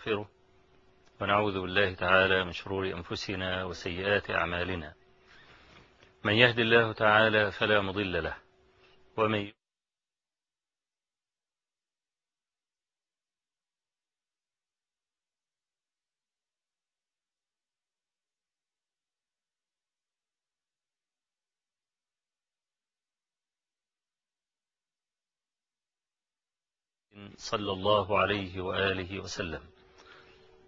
ونستغفره ونعوذ بالله تعالى من شرور أنفسنا وسيئات أعمالنا. من يهد الله تعالى فلا مضل له ومن صلى الله عليه وآله وسلم.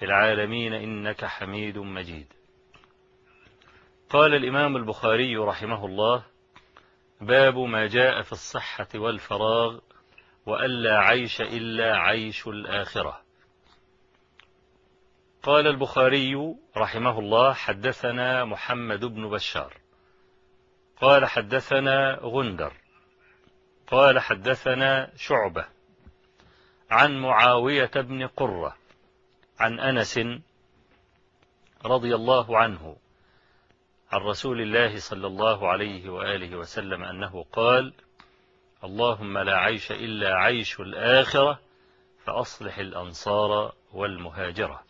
في العالمين إنك حميد مجيد. قال الإمام البخاري رحمه الله باب ما جاء في الصحة والفراغ وألا عيش إلا عيش الآخرة. قال البخاري رحمه الله حدثنا محمد بن بشار. قال حدثنا غندر. قال حدثنا شعبة. عن معاوية بن قرة. عن أنس رضي الله عنه عن رسول الله صلى الله عليه وآله وسلم أنه قال اللهم لا عيش إلا عيش الآخرة فأصلح الأنصار والمهاجرة.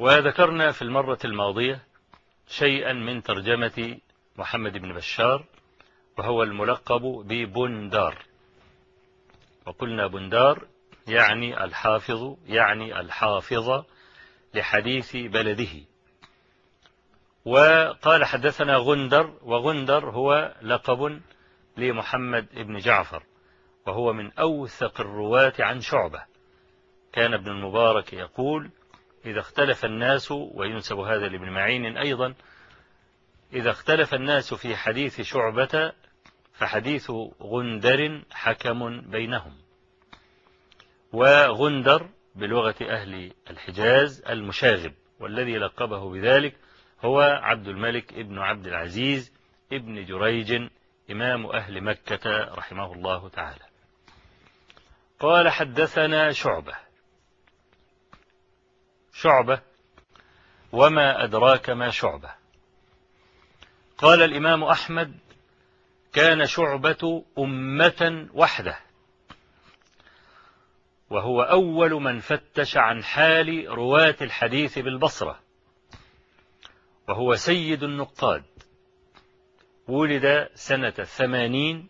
وذكرنا في المرة الماضية شيئا من ترجمة محمد بن بشار وهو الملقب ببندار. وقلنا بندار يعني الحافظ يعني الحافظ لحديث بلده. وقال حدثنا غندر وغندر هو لقب لمحمد بن جعفر وهو من أوثق الرواة عن شعبة. كان ابن المبارك يقول إذا اختلف الناس وينسب هذا لابن معين أيضا إذا اختلف الناس في حديث شعبة فحديث غندر حكم بينهم. وغندر بلغة أهل الحجاز المشاغب والذي لقبه بذلك هو عبد الملك ابن عبد العزيز ابن جريج إمام أهل مكة رحمه الله تعالى. قال حدثنا شعبة. شعبة وما أدراك ما شعبة؟ قال الإمام أحمد كان شعبة أمة وحده. وهو أول من فتش عن حال رواة الحديث بالبصرة وهو سيد النقاد. ولد سنة ثمانين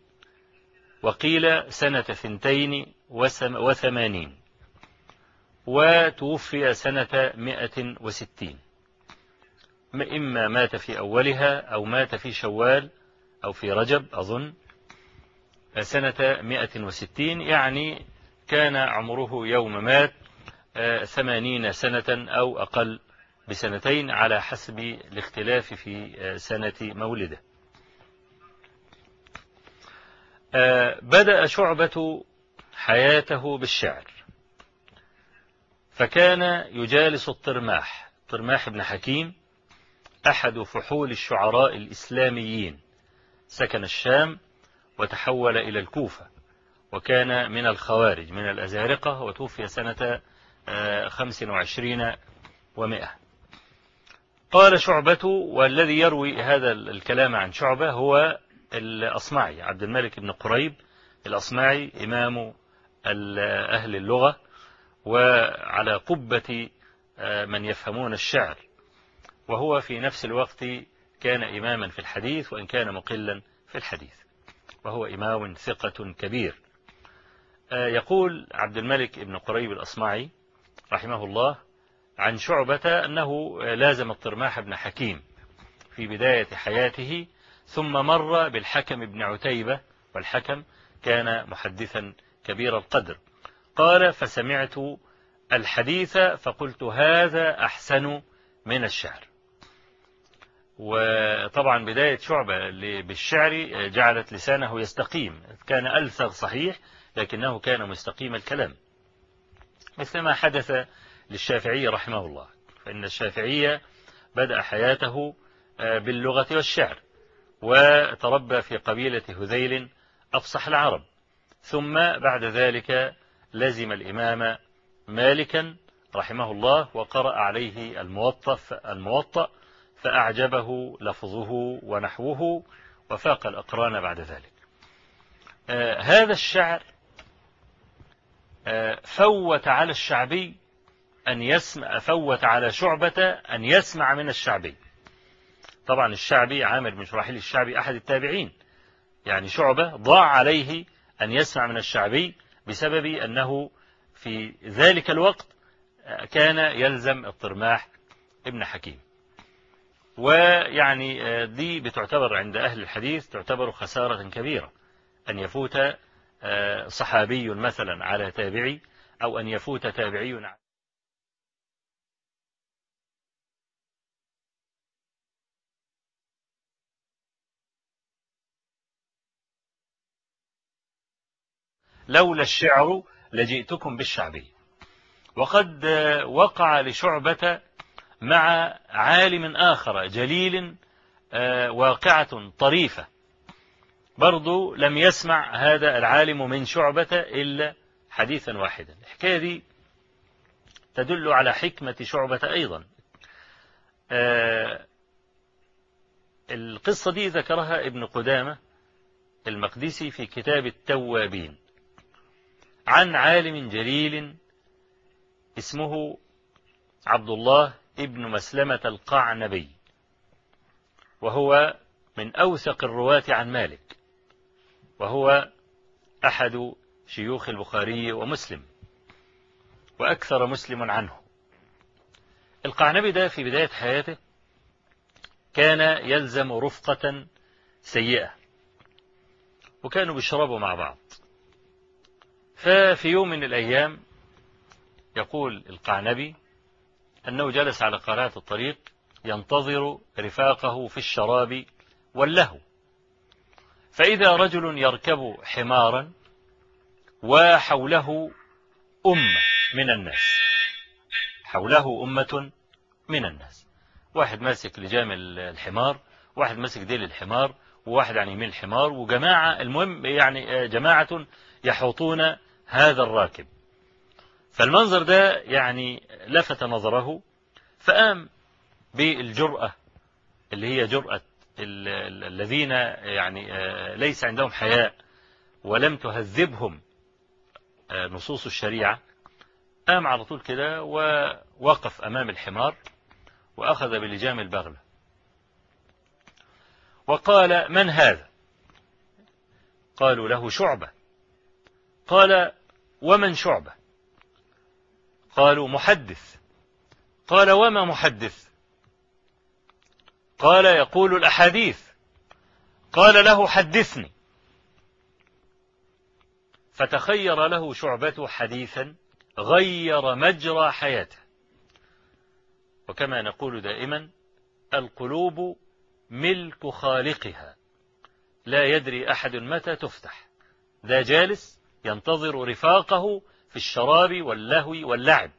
وقيل سنة ثنتين وثمانين وتوفي سنة مئة وستين. إما مات في أولها أو مات في شوال أو في رجب أظن. سنة 160 يعني كان عمره يوم مات ثمانين سنة أو أقل بسنتين على حسب الاختلاف في سنة مولده. بدأ شعبة حياته بالشعر. فكان يجالس الطرماح طرماح بن حكيم أحد فحول الشعراء الإسلاميين. سكن الشام وتحول إلى الكوفة. وكان من الخوارج من الأزارقة وتوفي سنة خمس وعشرين ومائة. قال شعبة والذي يروي هذا الكلام عن شعبة هو الأصمعي عبد الملك بن قريب الأصمعي إمام أهل اللغة وعلى قبة من يفهمون الشعر. وهو في نفس الوقت كان إماما في الحديث وإن كان مقلا في الحديث. وهو إمام ثقة كبير. يقول عبد الملك بن قريب الأصمعي رحمه الله عن شعبة أنه لازم الطرماح بن حكيم في بداية حياته ثم مر بالحكم بن عتيبة والحكم كان محدثا كبير القدر. قال فسمعت الحديث فقلت هذا أحسن من الشعر وطبعا بداية شعبة بالشعر جعلت لسانه يستقيم. كان ألثغ صحيح لكنه كان مستقيم الكلام. مثل ما حدث للشافعي رحمه الله فإن الشافعية بدأ حياته آه، باللغة والشعر وتربى في قبيلة هذيل أفصح العرب. ثم بعد ذلك لزم الإمام مالكا رحمه الله وقرأ عليه الموطأ الموطأ فأعجبه لفظه ونحوه وفاق الأقران بعد ذلك. آه هذا الشعر فوت على الشعبي أن يسمع فوت على شعبة أن يسمع من الشعبي. طبعا الشعبي عامر بن شراحيل الشعبي أحد التابعين. يعني شعبة ضاع عليه أن يسمع من الشعبي بسبب أنه في ذلك الوقت كان يلزم الطرماح ابن حكيم. ويعني آه، دي بتعتبر عند أهل الحديث تعتبر خسارة كبيرة أن يفوت آه، صحابي مثلا على تابعي أو أن يفوت تابعي لولا الشعر لجئتكم بالشعبي. وقد وقع لشعبة مع عالم آخر جليل آه، واقعة طريفة. برضو لم يسمع هذا العالم من شعبة إلا حديثا واحدا. الحكاية دي تدل على حكمة شعبة أيضا. آه، القصة دي ذكرها ابن قدامة المقدسي في كتاب التوابين عن عالم جليل اسمه عبد الله ابن مسلمة القعنبي وهو من أوثق الرواة عن مالك. وهو أحد شيوخ البخاري ومسلم وأكثر مسلم عنه. القعنبي ده في بداية حياته كان يلزم رفقة سيئة وكانوا بيشربوا مع بعض. ففي يوم من الأيام يقول القعنبي أنه جلس على قناة الطريق ينتظر رفاقه في الشراب واللهو. فإذا رجل يركب حمارا وحوله أمة من الناس. حوله أمة من الناس. واحد ماسك لجام الحمار واحد ماسك ديل الحمار وواحد عن يمين الحمار وجماعة المهم يعني جماعة يحوطون هذا الراكب. فالمنظر ده يعني لفت نظره فقام بالجرأة اللي هي جرأة الذين يعني آه، ليس عندهم حياء ولم تهذبهم آه، نصوص الشريعة قام على طول كده ووقف أمام الحمار وأخذ بلجام البغلة. وقال من هذا؟ قالوا له شعبة. قال ومن شعبة؟ قالوا محدث. قال وما محدث؟ قال يقول الأحاديث. قال له حدثني. فتخير له شعبة حديثا غير مجرى حياته. وكما نقول دائما القلوب ملك خالقها. لا يدري أحد متى تفتح. ذا جالس ينتظر رفاقه في الشراب واللهو واللعب.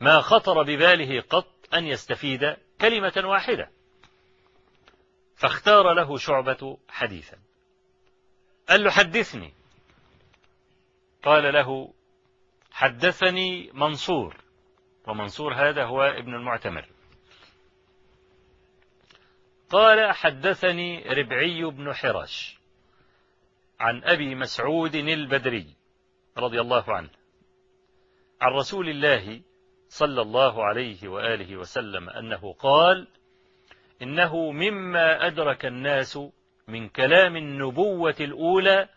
ما خطر بباله قط أن يستفيد كلمة واحدة. فاختار له شعبة حديثا. قال له حدثني. قال له حدثني منصور. ومنصور هذا هو ابن المعتمر. قال حدثني ربعي بن حراش عن أبي مسعود البدري رضي الله عنه. عن رسول الله صلى الله عليه وآله وسلم أنه قال إنه مما أدرك الناس من كلام النبوة الأولى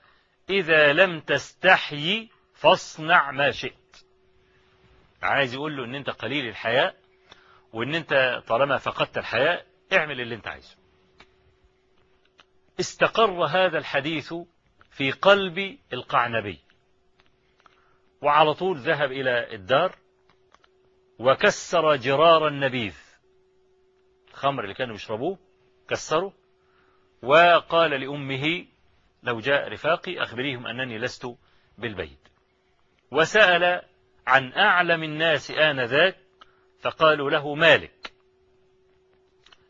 إذا لم تستحي فاصنع ما شئت. عايز يقول له إن أنت قليل الحياء وإن أنت طالما فقدت الحياء اعمل اللي أنت عايزه. استقر هذا الحديث في قلب القعنبي. وعلى طول ذهب إلى الدار وكسر جرار النبيذ. الخمر اللي كانوا يشربوه كسره وقال لأمه لو جاء رفاقي أخبريهم أنني لست بالبيت. وسأل عن أعلم الناس آنذاك فقالوا له مالك.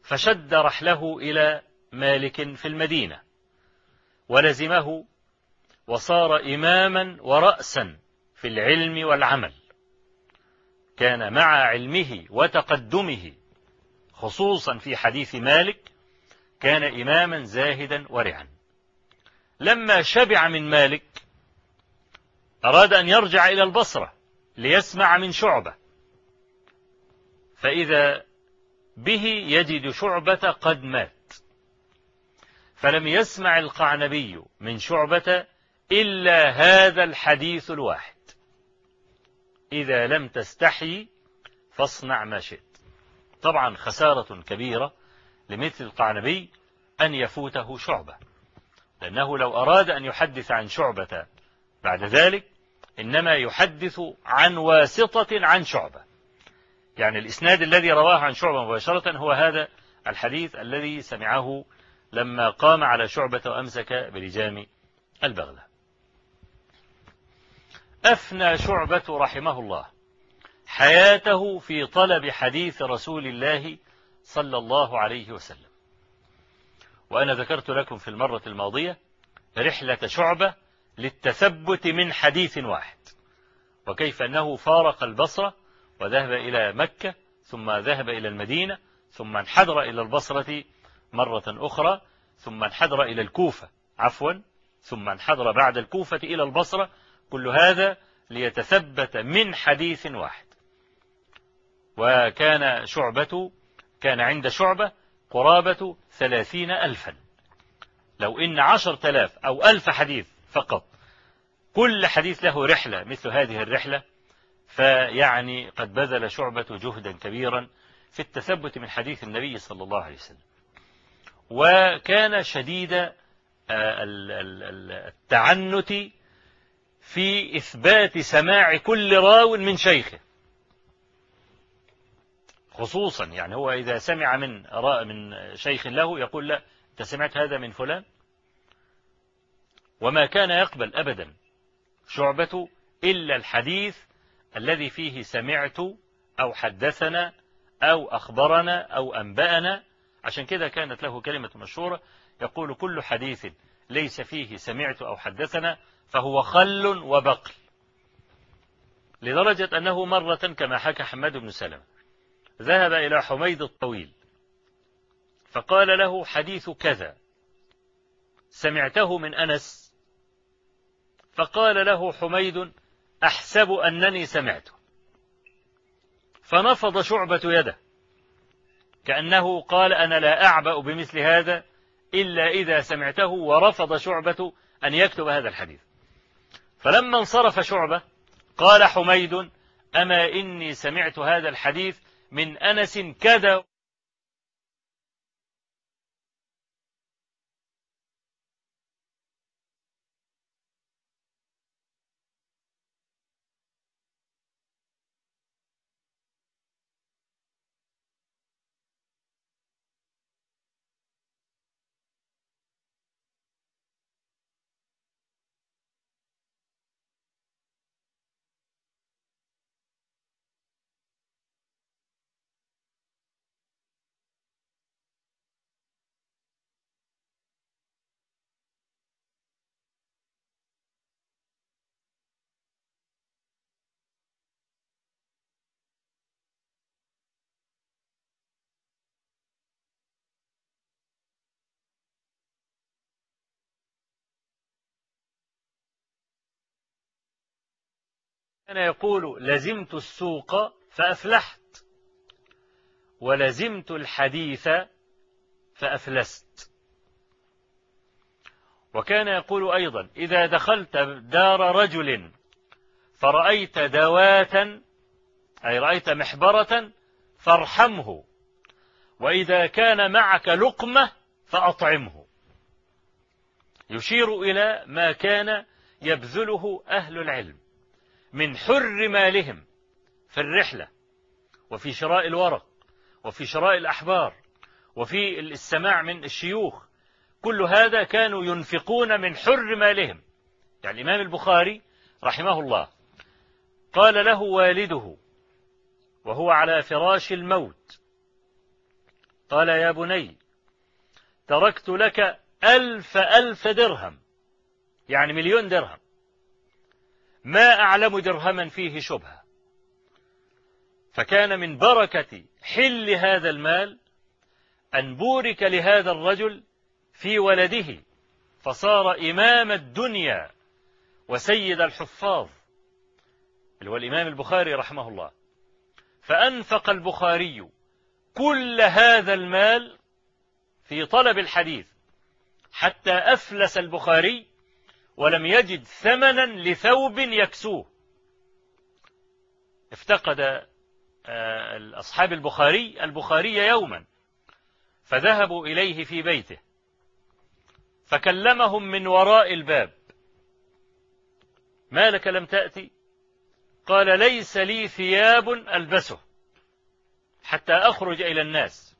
فشد رحله إلى مالك في المدينة. ولزمه وصار إماما ورأسا في العلم والعمل. كان مع علمه وتقدمه خصوصا في حديث مالك كان إماما زاهدا ورعا. لما شبع من مالك أراد أن يرجع إلى البصرة ليسمع من شعبة. فإذا به يجد شعبة قد مات. فلم يسمع القعنبي من شعبة إلا هذا الحديث الواحد. إذا لم تستحي فاصنع ما شئت. طبعا خسارة كبيرة لمثل القعنبي أن يفوته شعبة. لأنه لو أراد أن يحدث عن شعبة بعد ذلك إنما يحدث عن واسطة عن شعبة. يعني الإسناد الذي رواه عن شعبة مباشرة هو هذا الحديث الذي سمعه لما قام على شعبة وأمسك بلجام البغلة. أفنى شعبة رحمه الله. حياته في طلب حديث رسول الله صلى الله عليه وسلم. وأنا ذكرت لكم في المرة الماضية رحلة شعبة للتثبت من حديث واحد وكيف أنه فارق البصرة وذهب إلى مكة ثم ذهب إلى المدينة ثم انحدر إلى البصرة مرة أخرى ثم انحدر إلى الكوفة عفوا ثم انحدر بعد الكوفة إلى البصرة كل هذا ليتثبت من حديث واحد. وكان شعبة كان عند شعبة قرابة ثلاثين ألفا. لو إن عشر تلاف أو ألف حديث فقط كل حديث له رحلة مثل هذه الرحلة فيعني قد بذل شعبة جهدا كبيرا في التثبت من حديث النبي صلى الله عليه وسلم. وكان شديد آه، التعنت في إثبات سماع كل راو من شيخه. خصوصا يعني هو إذا سمع من من شيخ له يقول لا أنت سمعت هذا من فلان؟ وما كان يقبل أبدا شعبة إلا الحديث الذي فيه سمعت أو حدثنا أو أخبرنا أو أنبأنا. عشان كده كانت له كلمة مشهورة يقول كل حديث ليس فيه سمعت أو حدثنا فهو خل وبقل. لدرجة أنه مرة كما حكى حماد بن سلمة ذهب إلى حميد الطويل فقال له حديث كذا. سمعته من أنس فقال له حميد أحسب أنني سمعته. فنفض شعبة يده كأنه قال أنا لا أعبأ بمثل هذا إلا إذا سمعته ورفض شعبة أن يكتب هذا الحديث. فلما انصرف شعبة قال حميد أما إني سمعت هذا الحديث من أنس كذا. كان يقول لزمت السوق فأفلحت ولزمت الحديث فأفلست. وكان يقول أيضا إذا دخلت دار رجل فرأيت دواة أي رأيت محبرة فارحمه وإذا كان معك لقمة فأطعمه. يشير إلى ما كان يبذله أهل العلم. من حر مالهم في الرحلة وفي شراء الورق وفي شراء الأحبار وفي السماع من الشيوخ كل هذا كانوا ينفقون من حر مالهم. يعني الإمام البخاري رحمه الله قال له والده وهو على فراش الموت قال يا بني تركت لك ألف ألف درهم يعني مليون درهم ما أعلم درهما فيه شبهة. فكان من بركة حل هذا المال أن بورك لهذا الرجل في ولده فصار إمام الدنيا وسيد الحفاظ. اللي هو الإمام البخاري رحمه الله. فأنفق البخاري كل هذا المال في طلب الحديث حتى أفلس البخاري ولم يجد ثمنا لثوب يكسوه. افتقد آه، أصحاب البخاري البخاري يوما فذهبوا إليه في بيته فكلمهم من وراء الباب. ما لك لم تأتي؟ قال ليس لي ثياب ألبسه حتى أخرج إلى الناس.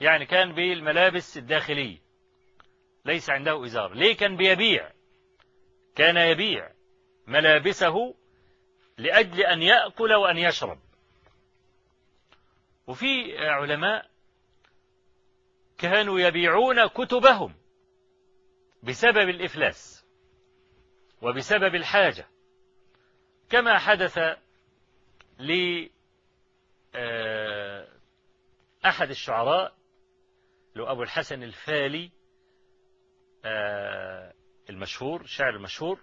يعني كان بالملابس الداخلية. ليس عنده إزار. ليه كان بيبيع؟ كان يبيع ملابسه لأجل أن يأكل وأن يشرب. وفي علماء كانوا يبيعون كتبهم بسبب الإفلاس وبسبب الحاجة. كما حدث لأحد آه، الشعراء له أبو الحسن الفالي المشهور شاعر المشهور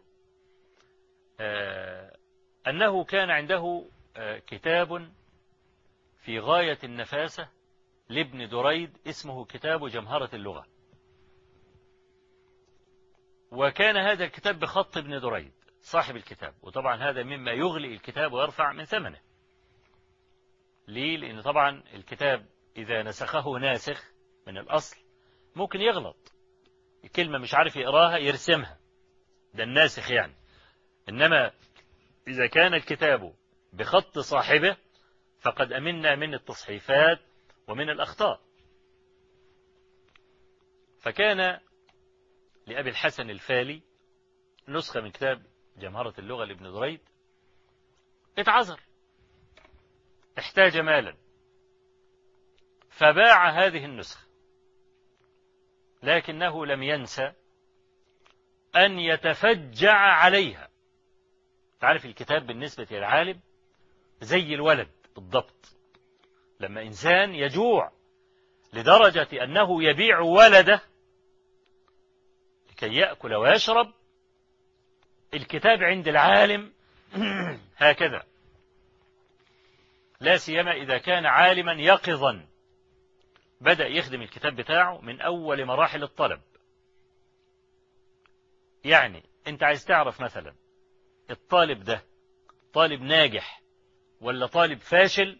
آه، أنه كان عنده كتاب في غاية النفاسة لابن دريد اسمه كتاب جمهرة اللغة. وكان هذا الكتاب بخط ابن دريد صاحب الكتاب وطبعا هذا مما يغلي الكتاب ويرفع من ثمنه. ليه؟ لأن طبعا الكتاب إذا نسخه ناسخ من الأصل ممكن يغلط. الكلمة مش عارف يقراها يرسمها. ده الناسخ يعني. إنما إذا كان الكتاب بخط صاحبه فقد أمنا من التصحيفات ومن الأخطاء. فكان لأبي الحسن الفالي نسخة من كتاب جمهرة اللغة لابن دريد اتعذر. احتاج مالا. فباع هذه النسخة. لكنه لم ينسى أن يتفجع عليها. تعرف الكتاب بالنسبة للعالم زي الولد بالضبط. لما إنسان يجوع لدرجة أنه يبيع ولده لكي يأكل ويشرب الكتاب عند العالم هكذا. لا سيما إذا كان عالما يقظا. بدأ يخدم الكتاب بتاعه من أول مراحل الطلب. يعني أنت عايز تعرف مثلا الطالب ده طالب ناجح ولا طالب فاشل؟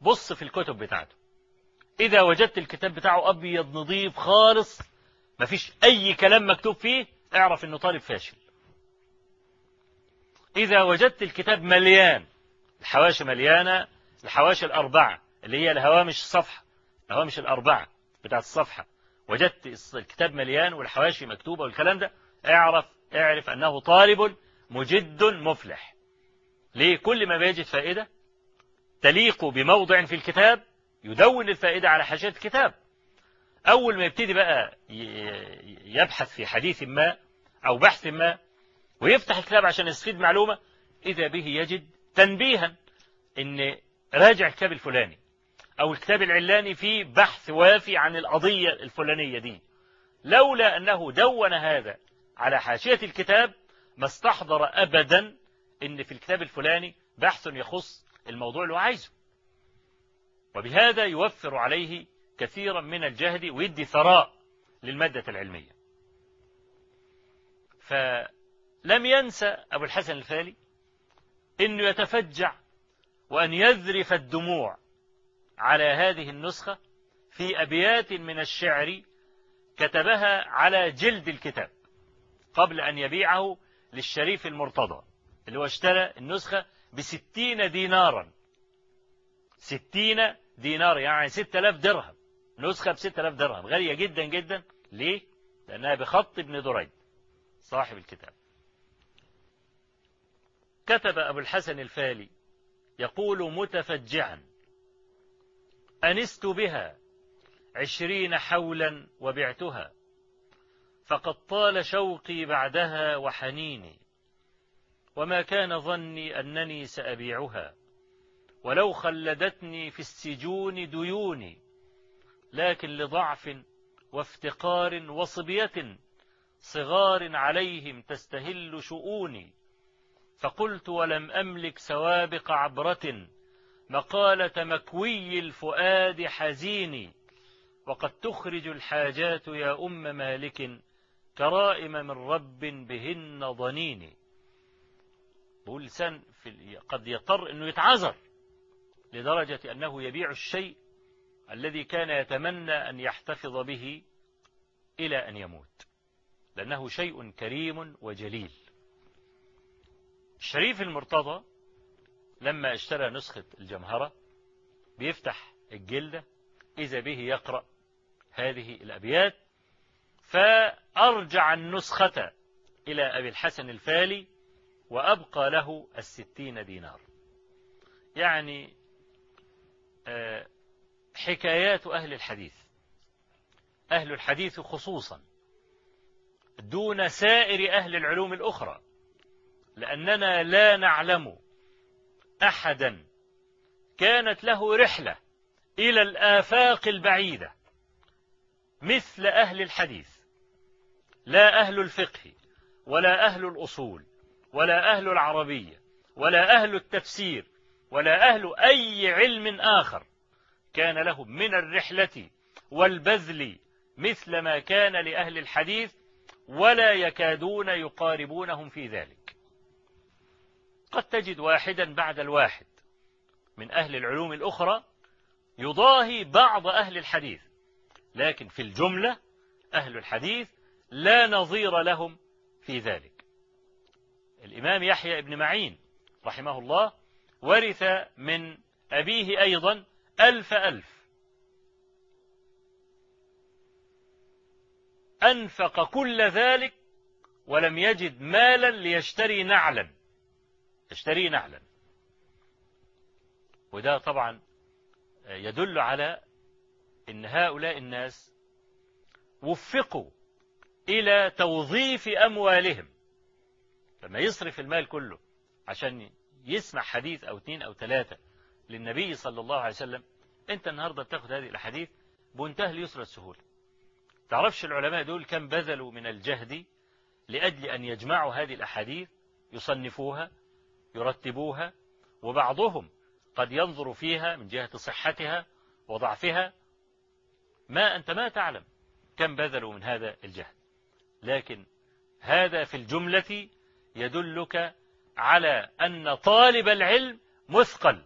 بص في الكتب بتاعته. إذا وجدت الكتاب بتاعه أبيض نظيف خالص مفيش أي كلام مكتوب فيه اعرف أنه طالب فاشل. إذا وجدت الكتاب مليان الحواشي مليانة الحواشي الأربعة اللي هي الهوامش الصفحة الهوامش الأربعة بتاعت الصفحة. وجدت الكتاب مليان والحواشي مكتوبة والكلام ده. اعرف اعرف أنه طالب مجد مفلح. ليه كل ما بيجد فائدة؟ تليق بموضع في الكتاب يدون الفائدة على حاشية الكتاب. أول ما يبتدي بقى يبحث في حديث ما أو بحث ما ويفتح الكتاب عشان يستفيد معلومة إذا به يجد تنبيها إن راجع الكتاب الفلاني. أو الكتاب العلاني فيه بحث وافي عن القضية الفلانية دي. لولا أنه دون هذا على حاشية الكتاب ما استحضر أبدا إن في الكتاب الفلاني بحث يخص الموضوع اللي عايزه. وبهذا يوفر عليه كثيرا من الجهد ويدي ثراء للمادة العلمية. فلم ينسى أبو الحسن الفالي أنه يتفجع وأن يذرف الدموع على هذه النسخة في أبيات من الشعر كتبها على جلد الكتاب قبل أن يبيعه للشريف المرتضى اللي هو اشترى النسخة بستين دينارا. ستين دينار يعني ستة آلاف درهم. نسخة ب 6000 درهم. غالية جدا جدا. ليه؟ لأنها بخط ابن دريد صاحب الكتاب. كتب أبو الحسن الفالي يقول متفجعا أنست بها عشرين حولا وبعتها فقد طال شوقي بعدها وحنيني وما كان ظني أنني سأبيعها ولو خلدتني في السجون ديوني لكن لضعف وافتقار وصبية صغار عليهم تستهل شؤوني فقلت ولم أملك سوابق عبرة مقالة مكوي الفؤاد حزيني وقد تخرج الحاجات يا أم مالك كرائم من رب بهن ضنيني بقول لسان في قد يضطر أنه يتعذر لدرجة أنه يبيع الشيء الذي كان يتمنى أن يحتفظ به إلى أن يموت لأنه شيء كريم وجليل. الشريف المرتضى لما اشترى نسخة الجمهرة بيفتح الجلدة إذا به يقرأ هذه الأبيات فأرجع النسخة إلى أبي الحسن الفالي وأبقى له الستين دينار. يعني حكايات أهل الحديث. أهل الحديث خصوصا دون سائر أهل العلوم الأخرى لأننا لا نعلم أحدا. كانت له رحلة إلى الآفاق البعيدة مثل أهل الحديث. لا أهل الفقه ولا أهل الأصول ولا أهل العربية ولا أهل التفسير ولا أهل أي علم آخر. كان لهم من الرحلة والبذل مثل ما كان لأهل الحديث ولا يكادون يقاربونهم في ذلك. قد تجد واحدا بعد الواحد من أهل العلوم الأخرى يضاهي بعض أهل الحديث لكن في الجملة أهل الحديث لا نظير لهم في ذلك. الإمام يحيى ابن معين رحمه الله ورث من أبيه أيضا ألف ألف. أنفق كل ذلك ولم يجد مالا ليشتري نعلا. يشتري نعلا. وده طبعا يدل على إن هؤلاء الناس وفقوا إلى توظيف أموالهم. لما يصرف المال كله عشان يسمع حديث أو اثنين أو ثلاثة للنبي صلى الله عليه وسلم أنت النهاردة بتاخد هذه الأحاديث بمنتهى اليسر السهولة تعرفش العلماء دول كم بذلوا من الجهد لأجل أن يجمعوا هذه الأحاديث يصنفوها؟ يرتبوها وبعضهم قد ينظر فيها من جهة صحتها وضعفها. ما أنت ما تعلم كم بذلوا من هذا الجهد. لكن هذا في الجملة يدلك على أن طالب العلم مثقل.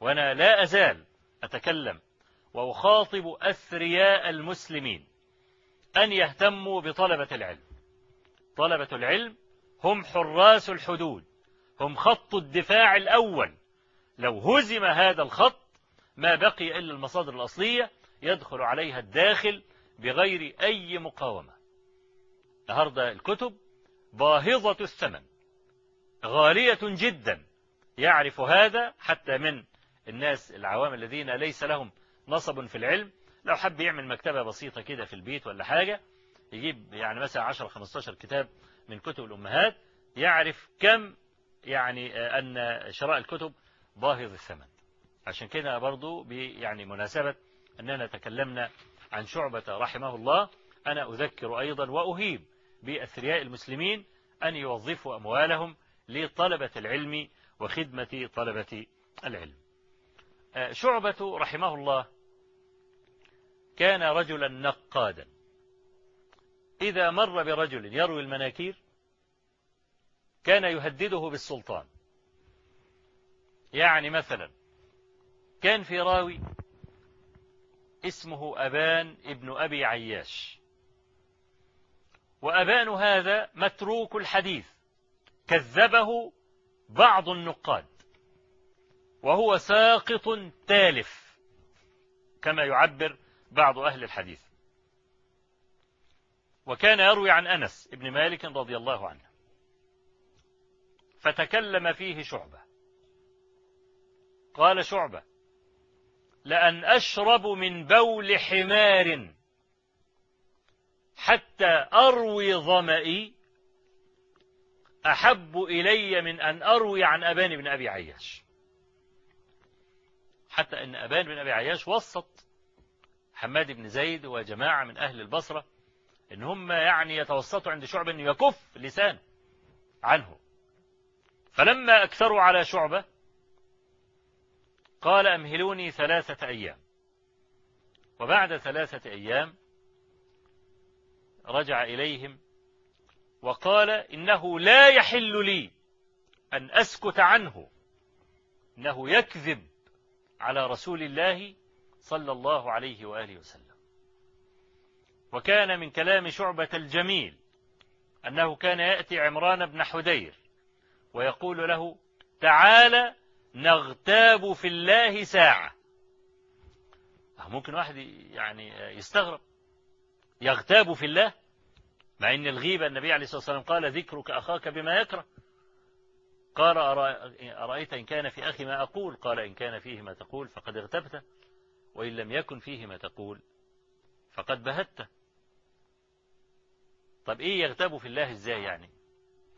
وأنا لا أزال أتكلم وأخاطب أثرياء المسلمين أن يهتموا بطلبة العلم. طلبة العلم هم حراس الحدود. هم خط الدفاع الأول. لو هزم هذا الخط ما بقي إلا المصادر الأصلية يدخل عليها الداخل بغير أي مقاومة. النهاردة الكتب باهظة الثمن. غالية جدا. يعرف هذا حتى من الناس العوام الذين ليس لهم نصب في العلم. لو حب يعمل مكتبة بسيطة كده في البيت ولا حاجة يجيب يعني مثلا 10 15 كتاب من كتب الأمهات يعرف كم يعني أن شراء الكتب باهظ الثمن. عشان كده برضو يعني مناسبة أننا تكلمنا عن شعبة رحمه الله. أنا أذكر أيضا وأهيب بأثرياء المسلمين أن يوظفوا أموالهم لطلبة العلم وخدمة طلبة العلم. شعبة رحمه الله كان رجلا نقادا. إذا مر برجل يروي المناكير كان يهدده بالسلطان. يعني مثلا كان في راوي اسمه أبان ابن أبي عياش. وأبان هذا متروك الحديث كذبه بعض النقاد وهو ساقط تالف كما يعبر بعض أهل الحديث. وكان يروي عن أنس ابن مالك رضي الله عنه. فتكلم فيه شعبة. قال شعبة لأن أشرب من بول حمار حتى أروي ظمئي أحب إلي من أن أروي عن أبان بن أبي عياش. حتى أن أبان بن أبي عياش وسط حماد بن زيد وجماعة من أهل البصرة إن هم يعني يتوسطوا عند شعبة أن يكف لسانه عنه. فلما أكثروا على شعبة قال أمهلوني ثلاثة أيام. وبعد ثلاثة أيام رجع إليهم وقال إنه لا يحل لي أن أسكت عنه إنه يكذب على رسول الله صلى الله عليه وآله وسلم. وكان من كلام شعبة الجميل أنه كان يأتي عمران بن حدير ويقول له تعال نغتاب في الله ساعة. ممكن واحد يعني يستغرب. يغتاب في الله؟ مع أن الغيبة النبي عليه الصلاة والسلام قال ذكرك أخاك بما يكره. قال أرأيت إن كان في أخي ما أقول؟ قال إن كان فيه ما تقول فقد اغتبته وإن لم يكن فيه ما تقول فقد بهته طب إيه يغتاب في الله إزاي يعني؟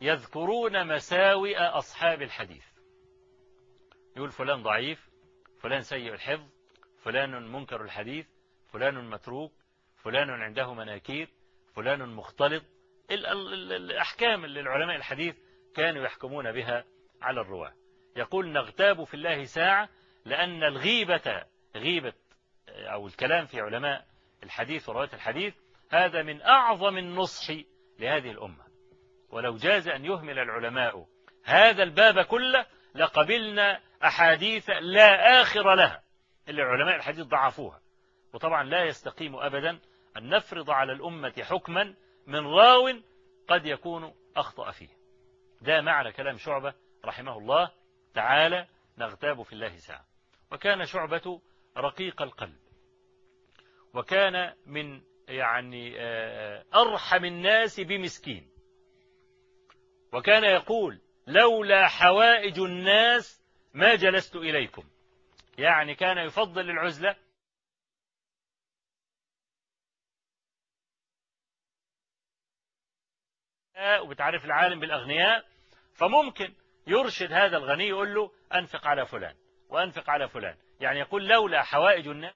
يذكرون مساوئ أصحاب الحديث. يقول فلان ضعيف فلان سيء الحفظ فلان منكر الحديث فلان متروك فلان عنده مناكير فلان مختلط. الأحكام اللي العلماء الحديث كانوا يحكمون بها على الرواة. يقول نغتاب في الله ساعة لأن الغيبة غيبة أو الكلام في علماء الحديث ورواية الحديث هذا من أعظم النصح لهذه الأمة. ولو جاز أن يهمل العلماء هذا الباب كله لقبلنا أحاديث لا آخر لها اللي علماء الحديث ضعفوها. وطبعا لا يستقيم أبدا أن نفرض على الأمة حكما من راو قد يكون أخطأ فيه. ده معنى كلام شعبة رحمه الله تعالى نغتاب في الله ساعة. وكان شعبة رقيق القلب. وكان من يعني أرحم الناس بمسكين. وكان يقول لولا حوائج الناس ما جلست إليكم. يعني كان يفضل العزلة. وبتعرف العالم بالأغنياء فممكن يرشد هذا الغني يقول له أنفق على فلان وأنفق على فلان. يعني يقول لولا حوائج الناس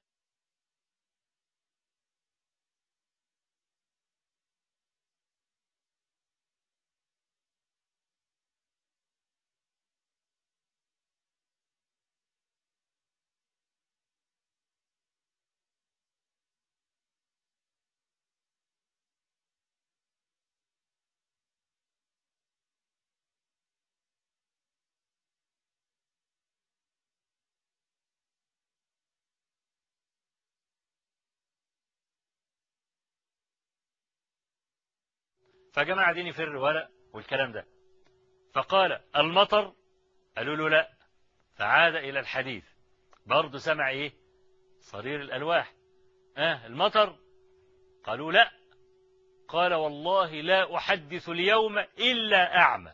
فجماعة دين يفر ورق والكلام ده. فقال المطر؟ قالوا له لا. فعاد إلى الحديث. برضه سمع إيه؟ صرير الألواح. آه المطر؟ قالوا لا. قال والله لا أحدث اليوم إلا أعمى.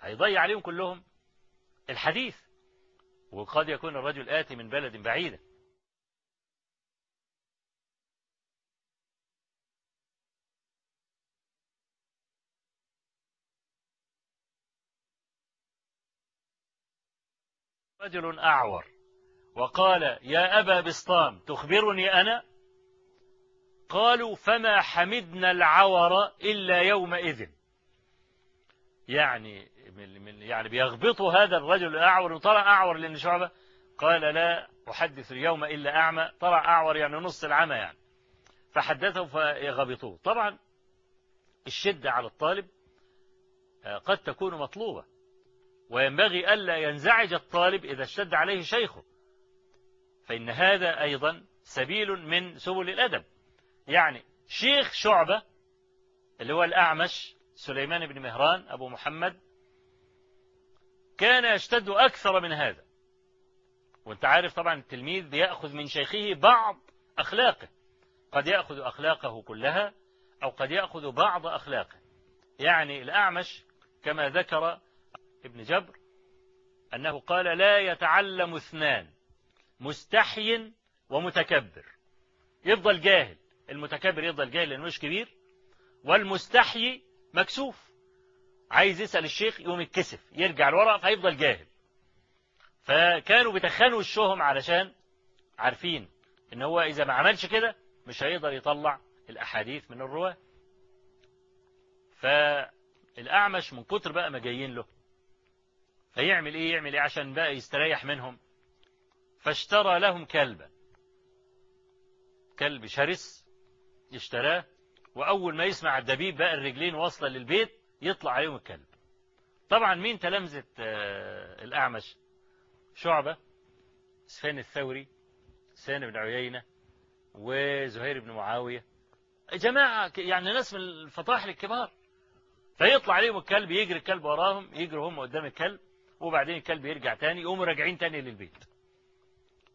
هيضيع عليهم كلهم الحديث. وقد يكون الرجل آتي من بلد بعيدة. رجل أعور وقال يا أبا بسطام تخبرني أنا؟ قالوا فما حمدنا العور إلا يومئذ. يعني من يعني بيغبطوا هذا الرجل الأعور طلع أعور لأن شعبة؟ قال لا أحدث اليوم إلا أعمى. طلع أعور يعني نص العمى يعني. فحدثه فيغبطوه. طبعا الشدة على الطالب قد تكون مطلوبة. وينبغي ألا ينزعج الطالب إذا اشتد عليه شيخه. فإن هذا أيضا سبيل من سبل الأدب. يعني شيخ شعبة اللي هو الأعمش سليمان بن مهران أبو محمد كان يشتد أكثر من هذا. وأنت عارف طبعا التلميذ بيأخذ من شيخه بعض أخلاقه. قد يأخذ أخلاقه كلها أو قد يأخذ بعض أخلاقه. يعني الأعمش كما ذكر ابن جبر أنه قال لا يتعلم اثنان مستحي ومتكبر. يفضل جاهل المتكبر يفضل جاهل لأنه مش كبير؟ والمستحي مكسوف. عايز يسأل الشيخ يقوم يتكسف يرجع لورا فيفضل جاهل. فكانوا بيتخانوا وشهم علشان عارفين إن هو إذا ما عملش كده مش هيقدر يطلع الأحاديث من الرواة. فالأعمش من كتر بقى ما جايين له فيعمل إيه؟ يعمل إيه عشان بقى يستريح منهم؟ فاشترى لهم كلبا. كلب شرس اشتراه وأول ما يسمع الدبيب بقى الرجلين واصلة للبيت يطلع عليهم الكلب. طبعا مين تلامذة الأعمش؟ شعبة سفيان الثوري سفيان بن عيينة وزهير بن معاوية. جماعة يعني ناس من الفطاحل الكبار فيطلع عليهم الكلب يجري الكلب وراهم يجروا هم قدام الكلب. وبعدين الكلب يرجع تاني يقوموا راجعين تاني للبيت.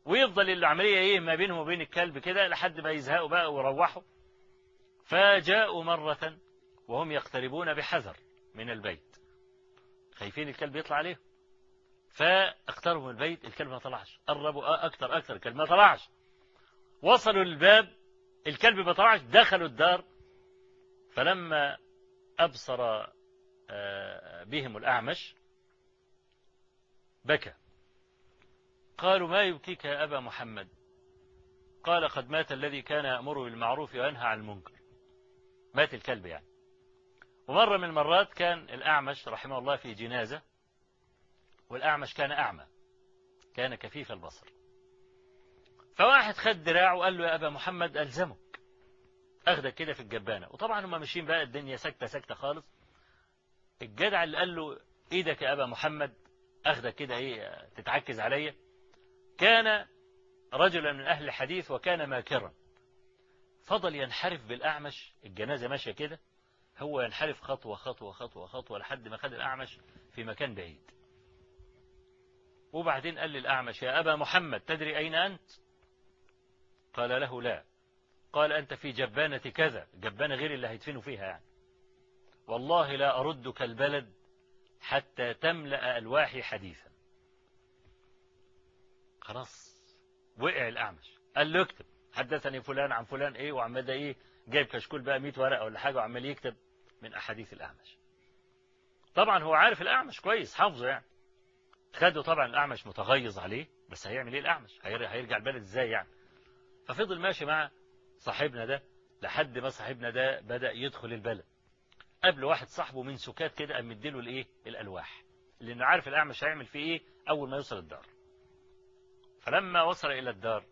ويفضل العملية إيه ما بينهم وبين الكلب كده لحد ما يزهقوا بقى ويروحوا. فجاءوا مرة وهم يقتربون بحذر من البيت. خايفين الكلب يطلع عليهم. فاقتربوا من البيت الكلب ما طلعش. قربوا أكتر أكتر الكلب ما طلعش. وصلوا للباب الكلب ما طلعش دخلوا الدار. فلما أبصر بهم الأعمش بكى. قالوا ما يبكيك يا أبا محمد؟ قال قد مات الذي كان يأمر بالمعروف وينهى عن المنكر. مات الكلب يعني. ومرة من المرات كان الأعمش رحمه الله في جنازة والأعمش كان أعمى كان كفيف البصر. فواحد خد دراعه وقال له يا أبا محمد ألزمك. أخدك كده في الجبانة. وطبعا هم ماشيين بقى الدنيا سكتة سكتة خالص. الجدع اللي قال له إيدك يا أبا محمد أخدك كده إيه تتعكز عليا. كان رجلا من أهل الحديث وكان ماكرا. فضل ينحرف بالأعمش الجنازة ماشية كده هو ينحرف خطوة خطوة خطوة خطوة لحد ما خد الأعمش في مكان بعيد. وبعدين قال للأعمش يا أبا محمد تدري أين أنت؟ قال له لا. قال أنت في جبانة كذا جبانة غير اللي هيدفنوا فيها يعني. والله لا أردك البلد حتى تملأ ألواحي حديثا. خلاص وقع الأعمش. قال له اكتب حدثني فلان عن فلان إيه ده إيه جايب كشكول بقى 100 ورقة ولا حاجة وعمال يكتب من أحاديث الأعمش. طبعا هو عارف الأعمش كويس حافظه يعني. خده طبعا الأعمش متغيظ عليه بس هيعمل إيه الأعمش؟ هيرجع البلد إزاي يعني؟ ففضل ماشي مع صاحبنا ده لحد ما صاحبنا ده بدأ يدخل البلد. قبل واحد صاحبه من سكات كده قام مديله الايه؟ الألواح. لأنه عارف الأعمش هيعمل فيه إيه؟ أول ما يوصل الدار. فلما وصل إلى الدار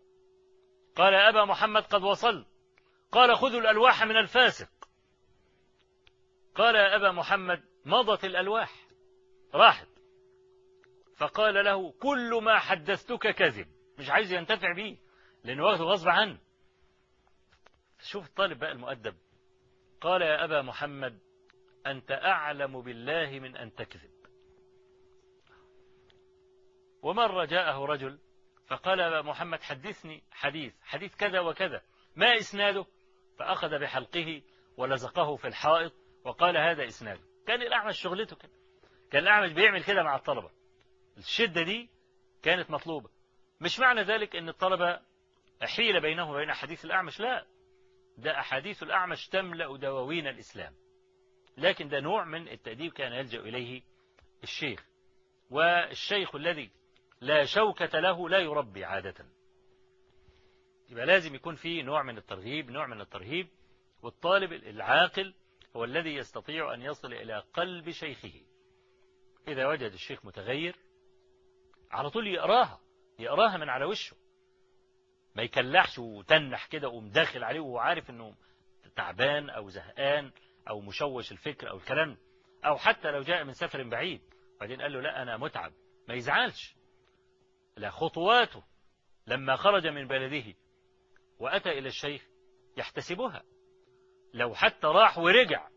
قال يا أبا محمد قد وصلت. قال خذوا الألواح من الفاسق. قال يا أبا محمد مضت الألواح. راحت. فقال له كل ما حدثتك كذب. مش عايز ينتفع بيه لأنه واخده غصب عنه. شوف الطالب بقى المؤدب. قال يا أبا محمد أنت أعلم بالله من أن تكذب. ومرة جاءه رجل فقال يا محمد حدثني حديث حديث كذا وكذا ما إسناده؟ فأخذ بحلقه ولزقه في الحائط وقال هذا إسناده. كان الأعمش شغلته كده. كان الأعمش بيعمل كده مع الطلبة. الشدة دي كانت مطلوبة. مش معنى ذلك أن الطلبة حيل بينه وبين أحاديث الأعمش لا. ده أحاديث الأعمش تملأ دواوين الإسلام. لكن ده نوع من التأديب كان يلجأ إليه الشيخ. والشيخ الذي لا شوكة له لا يربي عادة. يبقى لازم يكون فيه نوع من الترغيب نوع من الترهيب والطالب العاقل هو الذي يستطيع أن يصل إلى قلب شيخه. إذا وجد الشيخ متغير على طول يقراها يقراها من على وشه. ما يكلحش وتنح كده ومداخل عليه وهو عارف إنه تعبان أو زهقان. أو مشوش الفكر أو الكلام أو حتى لو جاء من سفر بعيد. وبعدين قال له لا أنا متعب. ما يزعلش. لا خطواته لما خرج من بلده وأتى إلى الشيخ يحتسبها. لو حتى راح ورجع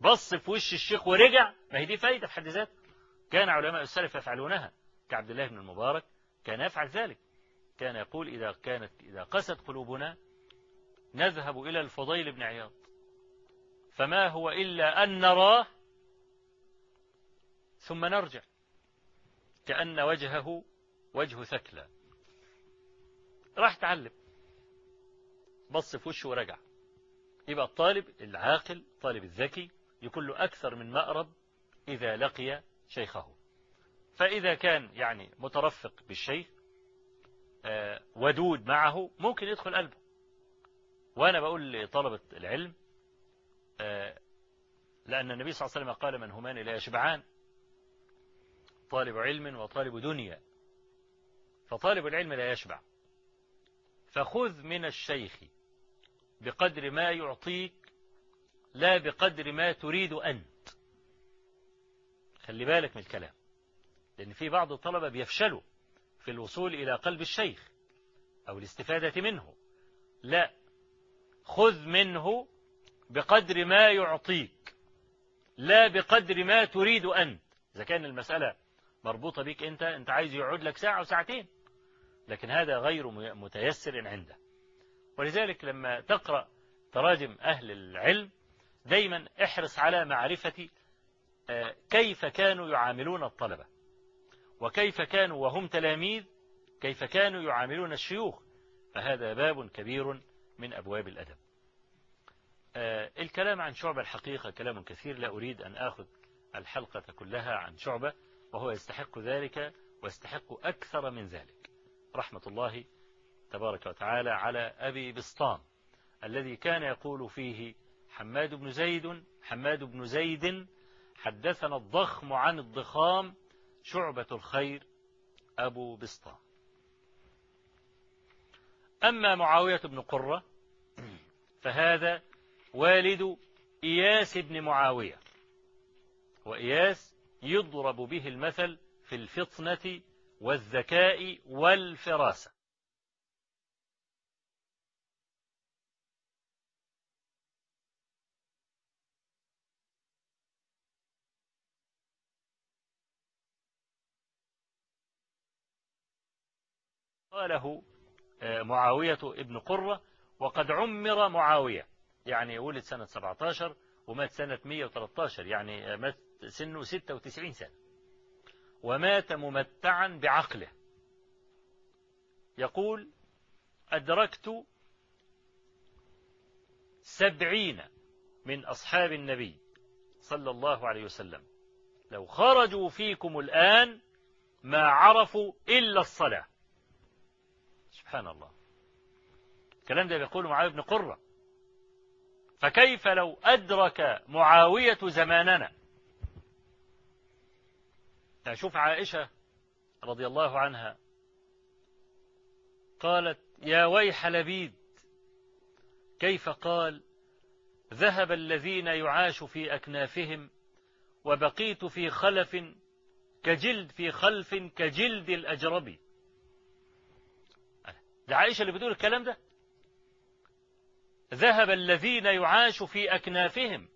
بص في وش الشيخ ورجع ما هي دي فايدة في حد ذاتها. كان علماء السلف يفعلونها كعبد الله بن المبارك كان يفعل ذلك. كان يقول إذا كانت إذا قست قلوبنا نذهب إلى الفضيل بن عياض. فما هو إلا أن نراه ثم نرجع. كأن وجهه وجه ثكلى. راح تعلم. بص في وشه ورجع يبقى الطالب العاقل الطالب الذكي يكون له أكثر من مأرب إذا لقي شيخه. فإذا كان يعني مترفق بالشيخ آه، ودود معه ممكن يدخل قلبه. وأنا بقول لطلبة العلم لأن النبي صلى الله عليه وسلم قال من همان لا يشبعان طالب علم وطالب دنيا. فطالب العلم لا يشبع. فخذ من الشيخ بقدر ما يعطيك لا بقدر ما تريد أنت. خلي بالك من الكلام. لأن في بعض الطلبة بيفشلوا في الوصول إلى قلب الشيخ أو الاستفادة منه. لا خذ منه بقدر ما يعطيك لا بقدر ما تريد أنت. إذا كان المسألة مربوطة بك أنت أنت عايز يقعد لك ساعة وساعتين لكن هذا غير متيسر عنده. ولذلك لما تقرأ تراجم أهل العلم دايما احرص على معرفة آه، كيف كانوا يعاملون الطلبة. وكيف كانوا وهم تلاميذ كيف كانوا يعاملون الشيوخ. فهذا باب كبير من أبواب الأدب. الكلام عن شعبة الحقيقة كلام كثير. لا أريد أن أخذ الحلقة كلها عن شعبة وهو يستحق ذلك ويستحق أكثر من ذلك. رحمة الله تبارك وتعالى على أبي بسطام الذي كان يقول فيه حماد بن زيد حماد بن زيد حدثنا الضخم عن الضخام شعبة الخير أبو بسطام. أما معاوية بن قرة فهذا والد إياس بن معاوية وإياس يضرب به المثل في الفطنة والذكاء والفراسة. قاله آه، معاوية ابن قرة وقد عمر معاوية. يعني ولد سنة 17 ومات سنة 113 يعني مات سنه 96 سنة. ومات ممتعا بعقله. يقول أدركت سبعين من أصحاب النبي صلى الله عليه وسلم. لو خرجوا فيكم الآن ما عرفوا إلا الصلاة. سبحان الله. الكلام ده بيقوله معاوية بن قرة. فكيف لو أدرك معاوية زماننا؟ شوف عائشة رضي الله عنها. قالت يا ويح لبيد كيف قال ذهب الذين يعاش في أكنافهم وبقيت في خلف كجلد في خلف كجلد الأجربي ده عائشة اللي بتقول الكلام ده؟ ذهب الذين يعاش في أكنافهم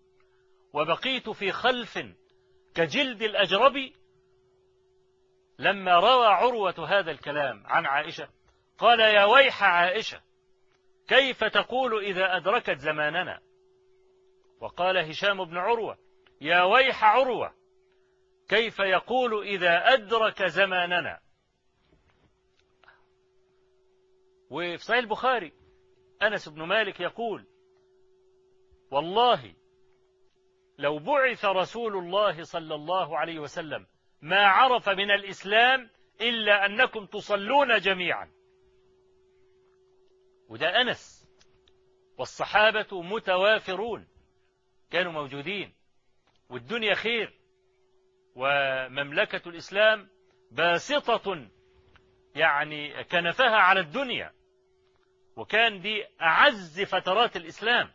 وبقيت في خلف كجلد الأجرب لما روى عروة هذا الكلام عن عائشة قال يا ويح عائشة كيف تقول إذا أدركت زماننا؟ وقال هشام بن عروة يا ويح عروة كيف يقول إذا أدرك زماننا؟ وفي صحيح البخاري أنس بن مالك يقول والله لو بعث رسول الله صلى الله عليه وسلم ما عرف من الإسلام إلا أنكم تصلون جميعا. وده أنس والصحابة متوافرون كانوا موجودين والدنيا خير ومملكة الإسلام باسطة يعني كنفها على الدنيا. وكان دي أعز فترات الإسلام.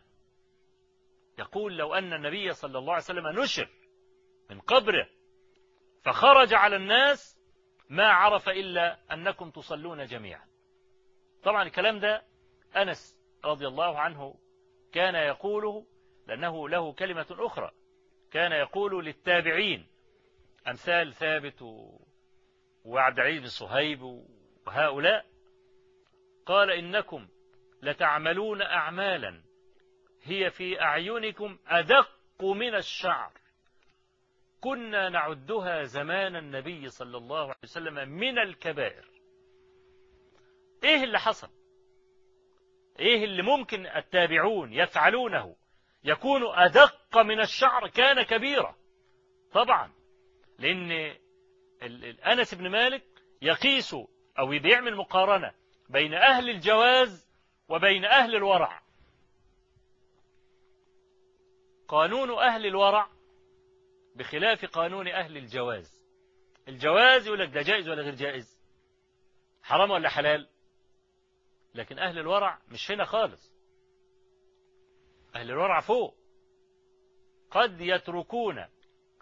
يقول لو أن النبي صلى الله عليه وسلم نشر من قبره فخرج على الناس ما عرف إلا أنكم تصلون جميعا. طبعا الكلام ده أنس رضي الله عنه كان يقوله لأنه له كلمة أخرى. كان يقول للتابعين أمثال ثابت وعبد العزيز بن صهيب وهؤلاء قال إنكم لتعملون أعمالا هي في أعينكم أدق من الشعر. كنا نعدها زمان النبي صلى الله عليه وسلم من الكبائر. إيه اللي حصل؟ إيه اللي ممكن التابعون يفعلونه؟ يكون أدق من الشعر كان كبيرة طبعا لأن أنس بن مالك يقيس أو بيعمل مقارنة بين أهل الجواز وبين أهل الورع. قانون أهل الورع بخلاف قانون أهل الجواز. الجواز يقول لك ده جائز ولا غير جائز؟ حرام ولا حلال؟ لكن أهل الورع مش هنا خالص. أهل الورع فوق. قد يتركون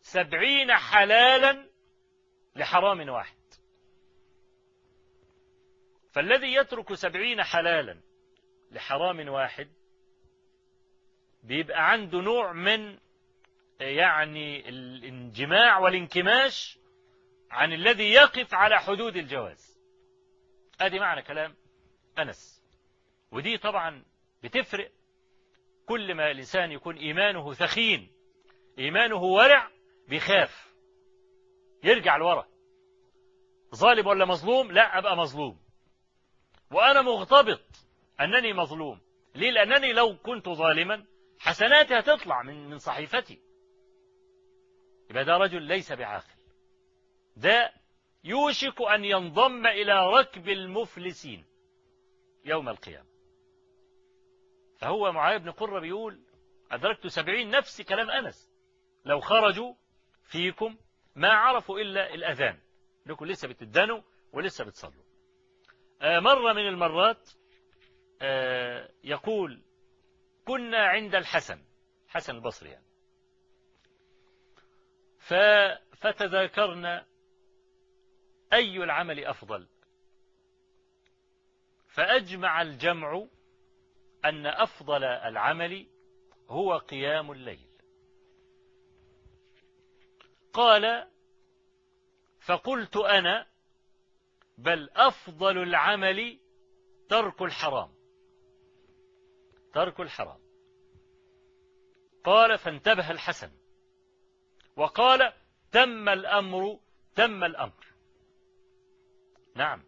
سبعين حلالا لحرام واحد. فالذي يترك سبعين حلالا لحرام واحد بيبقى عنده نوع من يعني الانجماع والانكماش عن الذي يقف على حدود الجواز. أدي معنى كلام أنس. ودي طبعا بتفرق. كل ما الإنسان يكون إيمانه ثخين إيمانه ورع بيخاف. يرجع لورا. ظالم ولا مظلوم؟ لا أبقى مظلوم. وأنا مغتبط. أنني مظلوم. ليه؟ لأنني لو كنت ظالما حسناتي هتطلع من من صحيفتي. يبقى ده رجل ليس بعاقل. ده يوشك أن ينضم إلى ركب المفلسين يوم القيامة. فهو معاذ بن قرة بيقول أدركت سبعين نفس كلام أنس. لو خرجوا فيكم ما عرفوا إلا الأذان. لكم لسه بتدنوا ولسه بتصلوا. مرة من المرات آه يقول كنا عند الحسن. حسن البصري يعني. فتذاكرنا أي العمل أفضل. فأجمع الجمع أن أفضل العمل هو قيام الليل. قال فقلت أنا بل أفضل العمل ترك الحرام. ترك الحرام. قال فانتبه الحسن. وقال تم الأمر تم الأمر. نعم.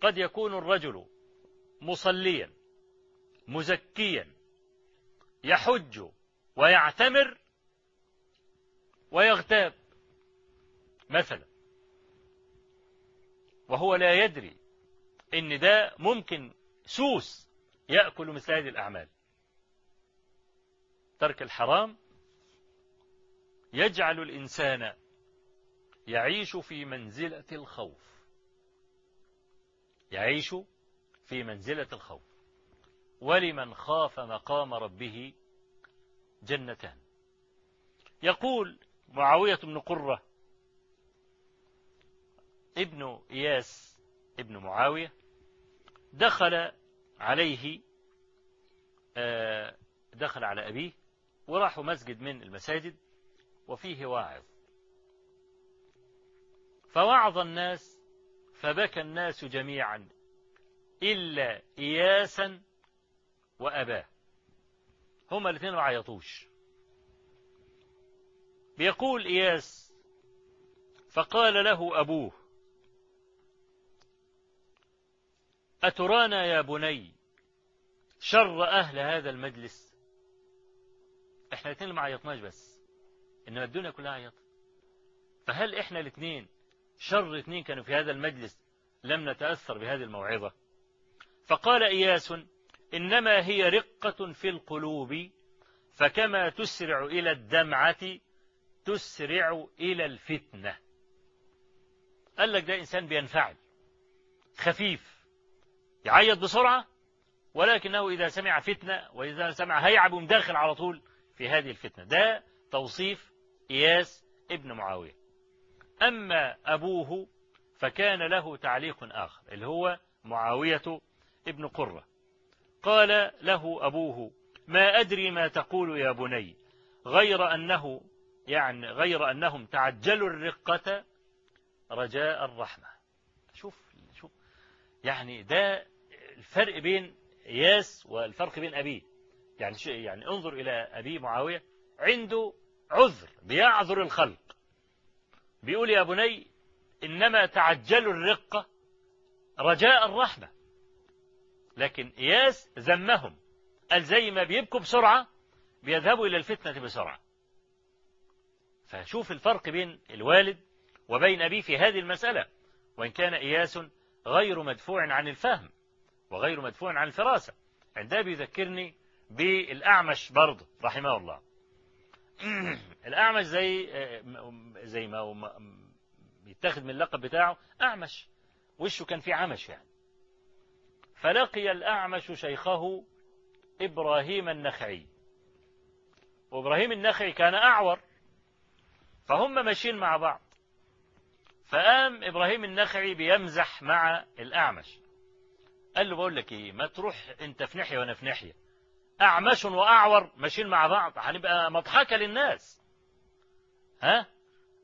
قد يكون الرجل مصليا مزكيا يحج ويعتمر ويغتاب مثلا. وهو لا يدري إن ده ممكن سوس يأكل مثل هذه الأعمال. ترك الحرام يجعل الإنسان يعيش في منزلة الخوف. يعيش في منزلة الخوف. ولمن خاف مقام ربه جنتان. يقول معاوية بن قرة ابن إياس ابن معاوية دخل عليه آه، دخل على أبيه وراحوا مسجد من المساجد وفيه واعظ. فوعظ الناس فبكى الناس جميعا إلا إياسا وأباه. هما الاثنين ما عيطوش بيقول إياس فقال له أبوه أترانا يا بني شر أهل هذا المجلس؟ إحنا الاثنين ما عيطناش بس إنما الدنيا كلها عيطت. فهل إحنا الاثنين شر اثنين كانوا في هذا المجلس لم نتأثر بهذه الموعظة؟ فقال إياس إنما هي رقة في القلوب فكما تسرع إلى الدمعة تسرع إلى الفتنة. قال لك ده إنسان بينفعل خفيف يعيط بسرعة ولكنه إذا سمع فتنة وإذا سمع هيعب ومداخل على طول في هذه الفتنة. ده توصيف إياس ابن معاوية. أما أبوه فكان له تعليق آخر اللي هو معاوية ابن قرة. قال له أبوه ما أدري ما تقول يا بني غير أنه يعني غير أنهم تعجلوا الرقة رجاء الرحمة. يعني ده الفرق بين إياس والفرق بين أبيه. يعني يعني انظر إلى أبي معاوية. عنده عذر بيعذر الخلق. بيقول يا بني إنما تعجلوا الرقة رجاء الرحمة. لكن إياس ذمهم. قال زي ما بيبكوا بسرعة بيذهبوا إلى الفتنة بسرعة. فشوف الفرق بين الوالد وبين أبيه في هذه المسألة. وإن كان إياس غير مدفوع عن الفهم وغير مدفوع عن الفراسة. عندها بيذكرني بالأعمش برضه رحمه الله. الأعمش زي زي ما يتخذ من اللقب بتاعه أعمش. وشه كان فيه عمش يعني؟ فلقي الأعمش شيخه إبراهيم النخعي. وإبراهيم النخعي كان أعور فهم ماشيين مع بعض. فقام إبراهيم النخعي بيمزح مع الأعمش. قال له بقول لك إيه ما تروح أنت في ناحية وأنا في ناحية. أعمش وأعور ماشيين مع بعض هنبقى مضحكة للناس. ها؟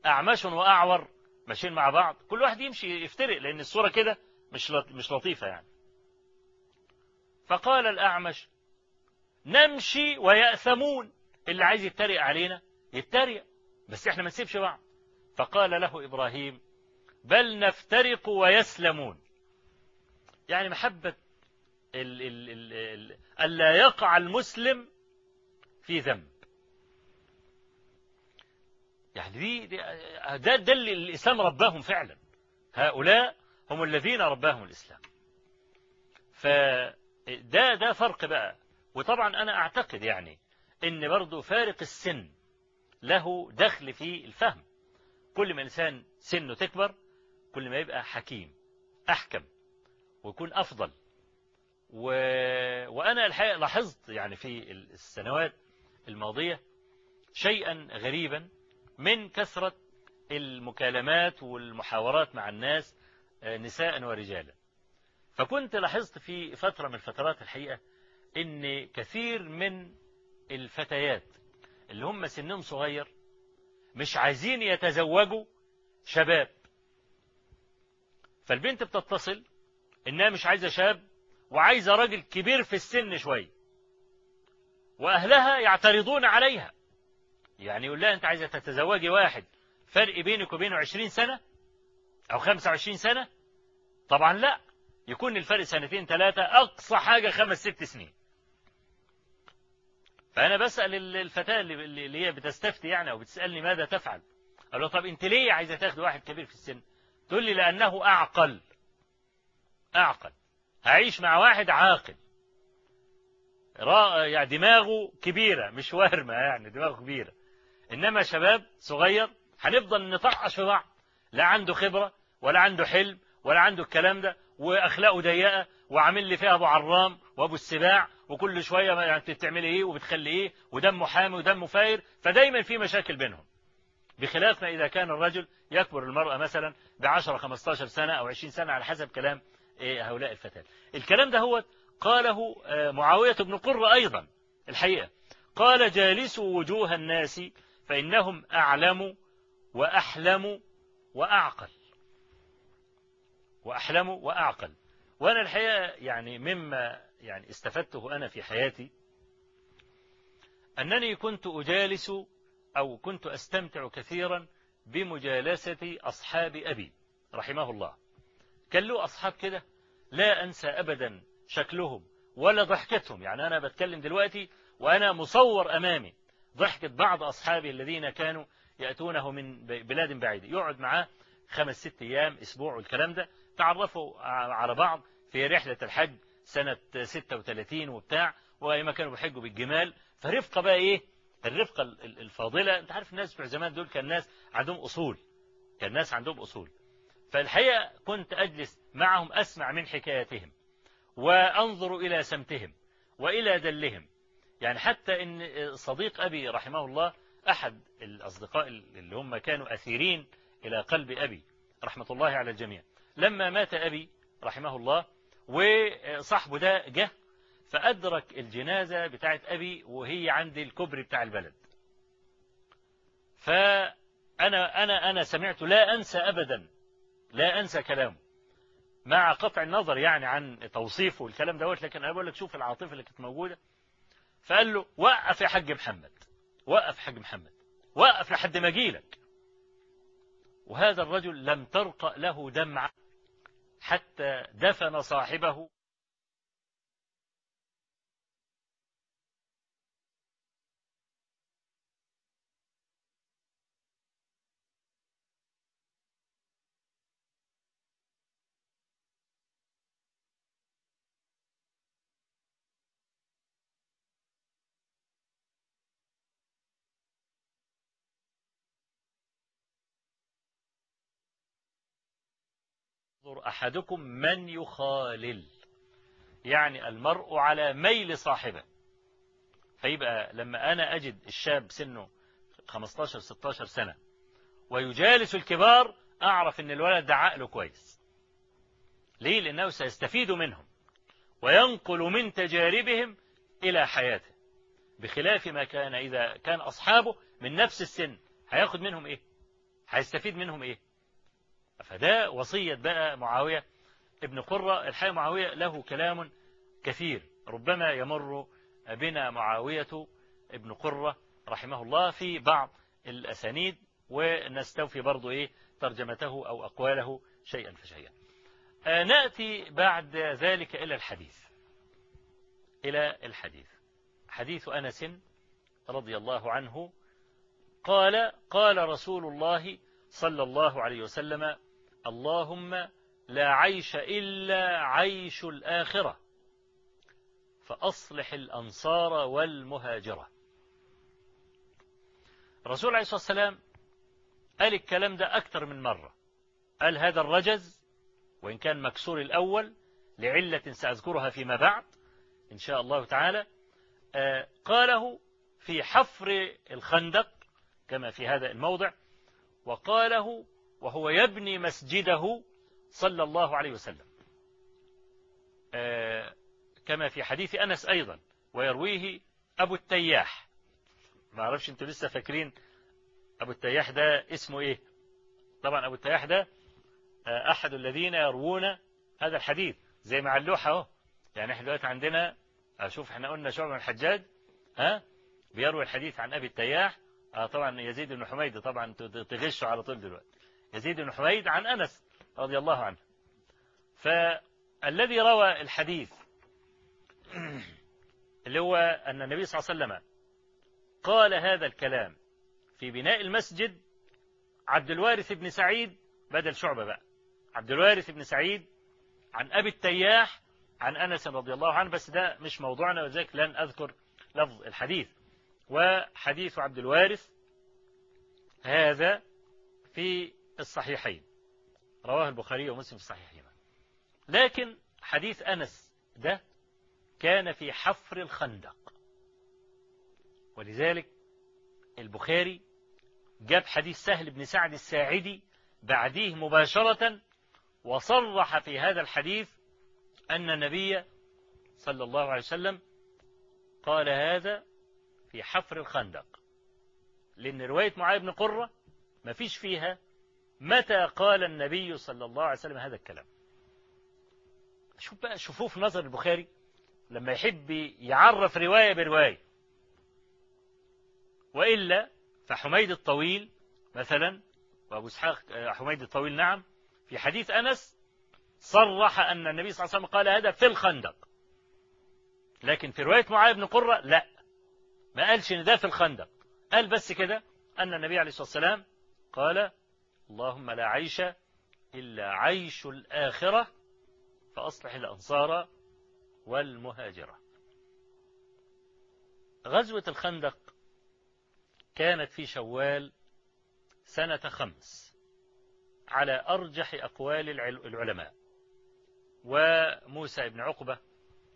أعمش وأعور ماشيين مع بعض. كل واحد يمشي يفترق لأن الصورة كده مش مش لطيفة يعني. فقال الأعمش نمشي ويأثمون. اللي عايز يتريق علينا يتريق بس إحنا ما نسيبش بعض. فقال له إبراهيم بل نفترق ويسلمون. يعني محبة ألا يقع المسلم في ذنب. يعني دي, دي ده, ده اللي الإسلام رباهم فعلا. هؤلاء هم الذين رباهم الإسلام. فده ده فرق بقى. وطبعا أنا أعتقد يعني إن برضو فارق السن له دخل في الفهم. كل ما الإنسان سنه تكبر كل ما يبقى حكيم أحكم ويكون أفضل. و... وأنا الحقيقة لاحظت يعني في السنوات الماضية شيئا غريبا من كثرة المكالمات والمحاورات مع الناس نساء ورجالا. فكنت لاحظت في فترة من الفترات الحقيقة إن كثير من الفتيات اللي هم سنهم صغير مش عايزين يتزوجوا شباب. فالبنت بتتصل إنها مش عايزة شاب وعايزة راجل كبير في السن شوية. وأهلها يعترضون عليها. يعني يقول لها أنت عايزة تتزوجي واحد فرق بينك وبينه 20 سنة أو 25 سنة؟ طبعا لا. يكون الفرق سنتين ثلاثة أقصى حاجة خمس ست سنين. فأنا بسأل الفتاة اللي هي بتستفتي يعني أو بتسألني ماذا تفعل؟ أقول له طب أنت ليه عايزة تاخد واحد كبير في السن؟ تقول لي لأنه أعقل. أعقل. هعيش مع واحد عاقل. يعني دماغه كبيرة مش وارمة يعني دماغه كبيرة. إنما شباب صغير هنفضل نطقش في بعض. لا عنده خبرة ولا عنده حلم ولا عنده الكلام ده. وأخلاقه ضيقة وعامل لي فيها أبو عرام وأبو السباع وكل شوية يعني بتعملي إيه وبتخلي إيه ودمه حامي ودمه فاير. فدايما في مشاكل بينهم. بخلاف ما إذا كان الرجل يكبر المرأة مثلا ب 10 15 سنة أو 20 سنة على حسب كلام إيه هؤلاء الفتاة. الكلام ده هو قاله معاوية بن قرة أيضا. الحقيقة قال جالسوا وجوه الناس فإنهم أعلم وأحلم وأعقل. وأحلم وأعقل. وأنا الحقيقة يعني مما يعني استفدته أنا في حياتي أنني كنت أجالس أو كنت أستمتع كثيرا بمجالسة أصحاب أبي رحمه الله. كان له أصحاب كده لا أنسى أبدا شكلهم ولا ضحكتهم. يعني أنا بتكلم دلوقتي وأنا مصور أمامي ضحكة بعض أصحابي الذين كانوا يأتونه من بلاد بعيدة. يقعد معاه خمس ست أيام أسبوع والكلام ده. تعرفوا على بعض في رحلة الحج سنة 36 وبتاع وأيما كانوا بيحجوا بالجمال. فرفقة بقى إيه؟ الرفقة الفاضلة أنت عارف الناس بتوع زمان دول كان ناس عندهم أصول كان ناس عندهم أصول. فالحقيقة كنت أجلس معهم أسمع من حكاياتهم وأنظر إلى سمتهم وإلى دلهم. يعني حتى إن صديق أبي رحمه الله أحد الأصدقاء اللي هم كانوا أثيرين إلى قلب أبي رحمة الله على الجميع. لما مات أبي رحمه الله وصاحبه ده جه فأدرك الجنازة بتاعت أبي وهي عند الكبري بتاع البلد. فأنا أنا أنا سمعت لا أنسى أبدا لا أنسى كلامه مع قطع النظر يعني عن توصيفه والكلام دوت لكن أنا بقول لك شوف العاطفة اللي كانت موجودة. فقال له وقف يا حاج محمد وقف حاج محمد وقف لحد ما أجيلك. وهذا الرجل لم ترقى له دمعة حتى دفن صاحبه ينظر أحدكم من يخالل. يعني المرء على ميل صاحبه. فيبقى لما أنا أجد الشاب سنه 15-16 سنة ويجالس الكبار أعرف أن الولد ده عقله كويس. ليه؟ لأنه سيستفيد منهم وينقل من تجاربهم إلى حياته. بخلاف ما كان إذا كان أصحابه من نفس السن هياخد منهم إيه؟ هيستفيد منهم إيه؟ فده وصية بقى معاوية ابن قرة. الحقيقة معاوية له كلام كثير. ربما يمر بنا معاوية ابن قرة رحمه الله في بعض الأسانيد ونستوفي برضو إيه ترجمته أو أقواله شيئا فشيئا. نأتي بعد ذلك إلى الحديث. إلى الحديث. حديث أنس رضي الله عنه قال قال رسول الله صلى الله عليه وسلم اللهم لا عيش إلا عيش الآخرة فأصلح الأنصار والمهاجرة. الرسول عليه الصلاة والسلام قال الكلام ده أكثر من مرة. قال هذا الرجز وإن كان مكسور الأول لعلة سأذكرها فيما بعد إن شاء الله تعالى قاله في حفر الخندق كما في هذا الموضع وقاله وهو يبني مسجده صلى الله عليه وسلم. كما في حديث أنس أيضا ويرويه أبو التياح. ما أعرفش أنتوا لسه فاكرين أبو التياح ده اسمه إيه؟ طبعا أبو التياح ده أحد الذين يروون هذا الحديث. زي مع اللوحة أهو. يعني إحنا دلوقتي عندنا أشوف إحنا قلنا شعب الحجاج ها؟ بيروي الحديث عن أبي التياح. آه طبعا يزيد بن حميد طبعا تغشوا على طول دلوقتي. يزيد بن حميد عن أنس رضي الله عنه. فالذي روى الحديث اللي هو أن النبي صلى الله عليه وسلم قال هذا الكلام في بناء المسجد عبد الوارث بن سعيد بدل شعبة بقى. عبد الوارث بن سعيد عن أبي التياح عن أنس رضي الله عنه بس ده مش موضوعنا وذلك لن أذكر لفظ الحديث. وحديث عبد الوارث هذا في الصحيحين. رواه البخاري ومسلم في الصحيحين لكن حديث أنس ده كان في حفر الخندق. ولذلك البخاري جاب حديث سهل بن سعد الساعدي بعديه مباشرة وصرح في هذا الحديث أن النبي صلى الله عليه وسلم قال هذا في حفر الخندق. لأن رواية معاذ بن قرة ما فيش فيها متى قال النبي صلى الله عليه وسلم هذا الكلام؟ شوف بقى شوفوه نظر البخاري لما يحب يعرف رواية برواية. وإلا فحميد الطويل مثلا وأبو إسحاق حميد الطويل نعم في حديث أنس صرح أن النبي صلى الله عليه وسلم قال هذا في الخندق. لكن في رواية معاذ بن قرة لا. ما قالش إن ده في الخندق. قال بس كده أن النبي عليه الصلاة والسلام قال اللهم لا عيش إلا عيش الآخرة فأصلح الأنصار والمهاجرة. غزوة الخندق كانت في شوال سنة خمس على أرجح أقوال العلماء. وموسى بن عقبة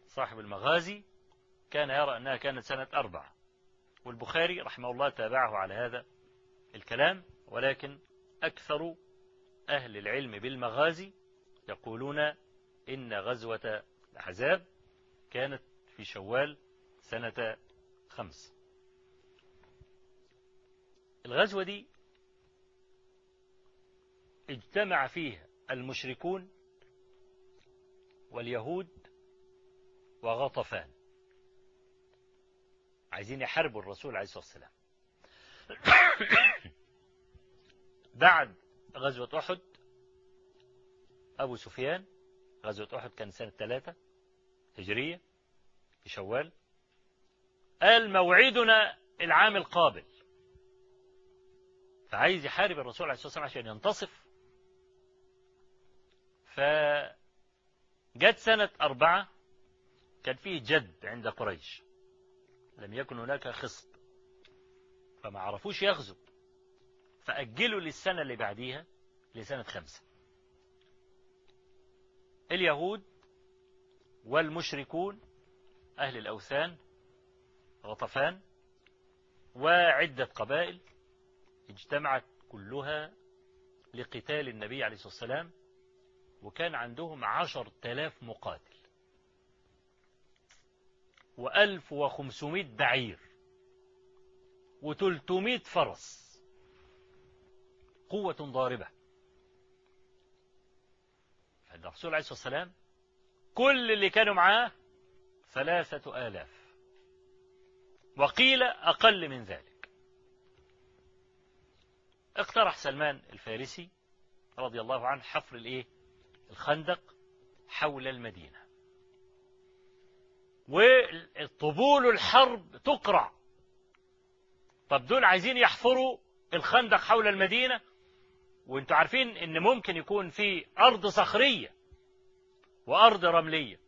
صاحب المغازي كان يرى أنها كانت سنة أربعة. والبخاري رحمه الله تابعه على هذا الكلام ولكن أكثر أهل العلم بالمغازي يقولون إن غزوة الأحزاب كانت في شوال سنة خمس. الغزوة دي اجتمع فيها المشركون واليهود وغطفان. عايزين يحاربوا الرسول عليه الصلاة والسلام. بعد غزوة أحد أبو سفيان غزوة أحد كان سنة ثلاثة هجرية في شوال قال موعدنا العام القابل. فعايز يحارب الرسول عليه الصلاة والسلام عشان ينتصف. فجت سنة أربعة كان فيه جد عند قريش. لم يكن هناك خصب. فما عرفوش يغزو. فأجلوا للسنة اللي بعديها لسنة خمسة. اليهود والمشركون أهل الأوثان غطفان وعدة قبائل اجتمعت كلها لقتال النبي عليه الصلاة والسلام وكان عندهم عشر تلاف مقاتل. وألف وخمسمائة بعير وتلتمائة فرس. قوة ضاربة. الرسول عليه الصلاة والسلام كل اللي كانوا معاه ثلاثة آلاف. وقيل أقل من ذلك. اقترح سلمان الفارسي رضي الله عنه حفر الإيه؟ الخندق حول المدينة. وطبول الحرب تقرع. طب دول عايزين يحفروا الخندق حول المدينة؟ وانتوا عارفين إن ممكن يكون في أرض صخرية وأرض رملية.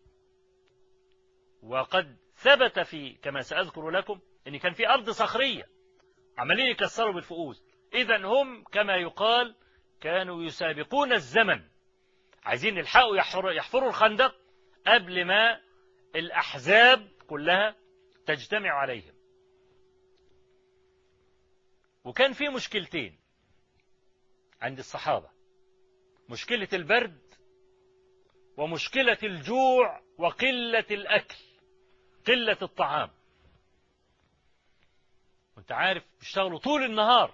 وقد ثبت في كما سأذكر لكم إن كان في أرض صخرية. عمالين يكسروا بالفؤوس. اذا هم كما يقال كانوا يسابقون الزمن. عايزين يلحقوا يحفروا الخندق قبل ما الأحزاب كلها تجتمع عليهم. وكان في مشكلتين. عند الصحابة. مشكلة البرد ومشكلة الجوع وقلة الأكل قلة الطعام. وأنت عارف بيشتغلوا طول النهار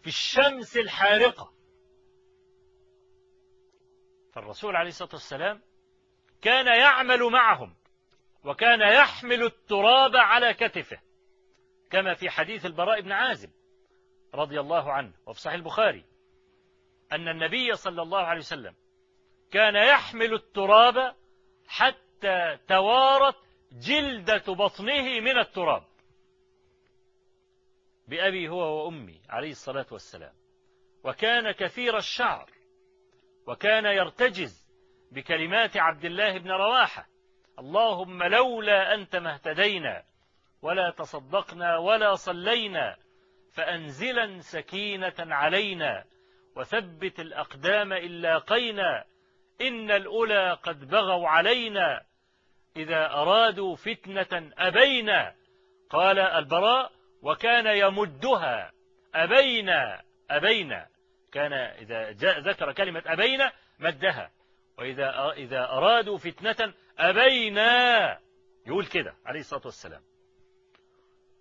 في الشمس الحارقة. فالرسول عليه الصلاة والسلام كان يعمل معهم وكان يحمل التراب على كتفه كما في حديث البراء بن عازب رضي الله عنه وفي صحيح البخاري. أن النبي صلى الله عليه وسلم كان يحمل التراب حتى توارت جلدة بطنه من التراب. بأبي هو وأمي عليه الصلاة والسلام. وكان كثير الشعر. وكان يرتجز بكلمات عبد الله بن رواحة. اللهم لولا أنت ما اهتدينا ولا تصدقنا ولا صلينا فأنزلا سكينة علينا وثبت الأقدام إن لاقينا إن الأولى قد بغوا علينا إذا أرادوا فتنة أبينا. قال البراء وكان يمدها أبينا أبينا. كان إذا جاء ذكر كلمة أبينا مدها. وإذا إذا أرادوا فتنة أبينا. يقول كده عليه الصلاة والسلام.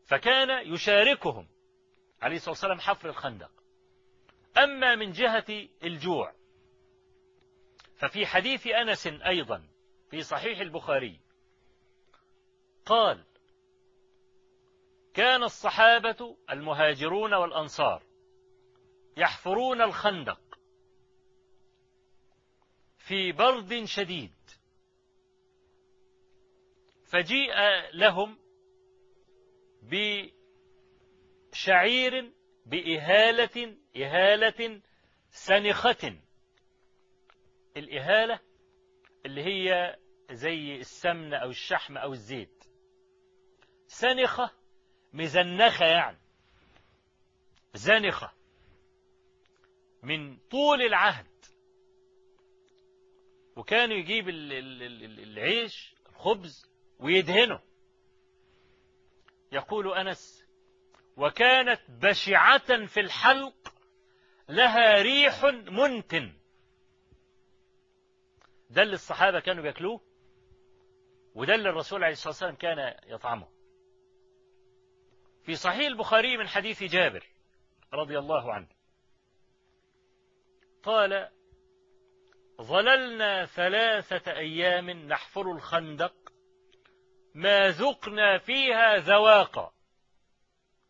فكان يشاركهم عليه الصلاة والسلام حفر الخندق. أما من جهة الجوع. ففي حديث أنس أيضا في صحيح البخاري قال كان الصحابة المهاجرون والأنصار يحفرون الخندق في برد شديد فجيء لهم بشعير بإهالة إهالة سنخة. الإهالة اللي هي زي السمن أو الشحم أو الزيت. سنخة مزنخة يعني. زنخة. من طول العهد. وكان يجيب العيش الخبز ويدهنه. يقول أنس وكانت بشعة في الحلق لها ريح منتن. ده اللي الصحابة كانوا بياكلوه وده اللي الرسول عليه الصلاة والسلام كان يطعمه. في صحيح البخاري من حديث جابر رضي الله عنه. قال ظللنا ثلاثة أيام نحفر الخندق ما ذقنا فيها ذواقا.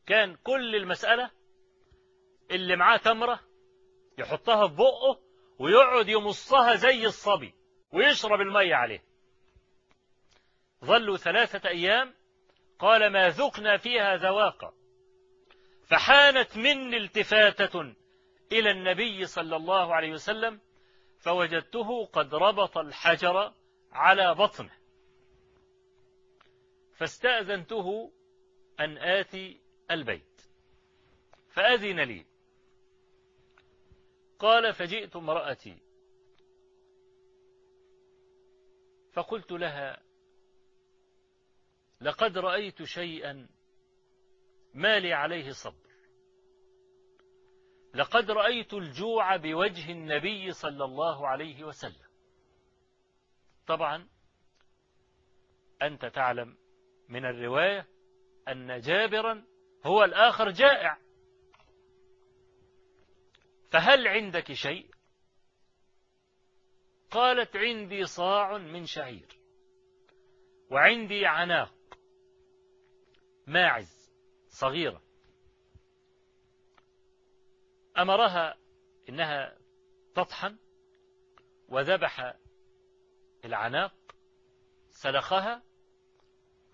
كان كل المسألة اللي معاه تمرة يحطها في بقه ويقعد يمصها زي الصبي ويشرب المية عليه. ظلوا ثلاثة أيام قال ما ذقنا فيها ذواقا. فحانت مني التفاتة إلى النبي صلى الله عليه وسلم فوجدته قد ربط الحجر على بطنه. فاستأذنته أن آتي البيت. فأذن لي. قال فجئت امرأتي. فقلت لها لقد رأيت شيئا ما لي عليه صبر. لقد رأيت الجوع بوجه النبي صلى الله عليه وسلم. طبعا أنت تعلم من الرواية أن جابرا هو الآخر جائع. فهل عندك شيء؟ قالت عندي صاع من شعير وعندي عناق ماعز صغيرة. أمرها إنها تطحن وذبح العناق سلخها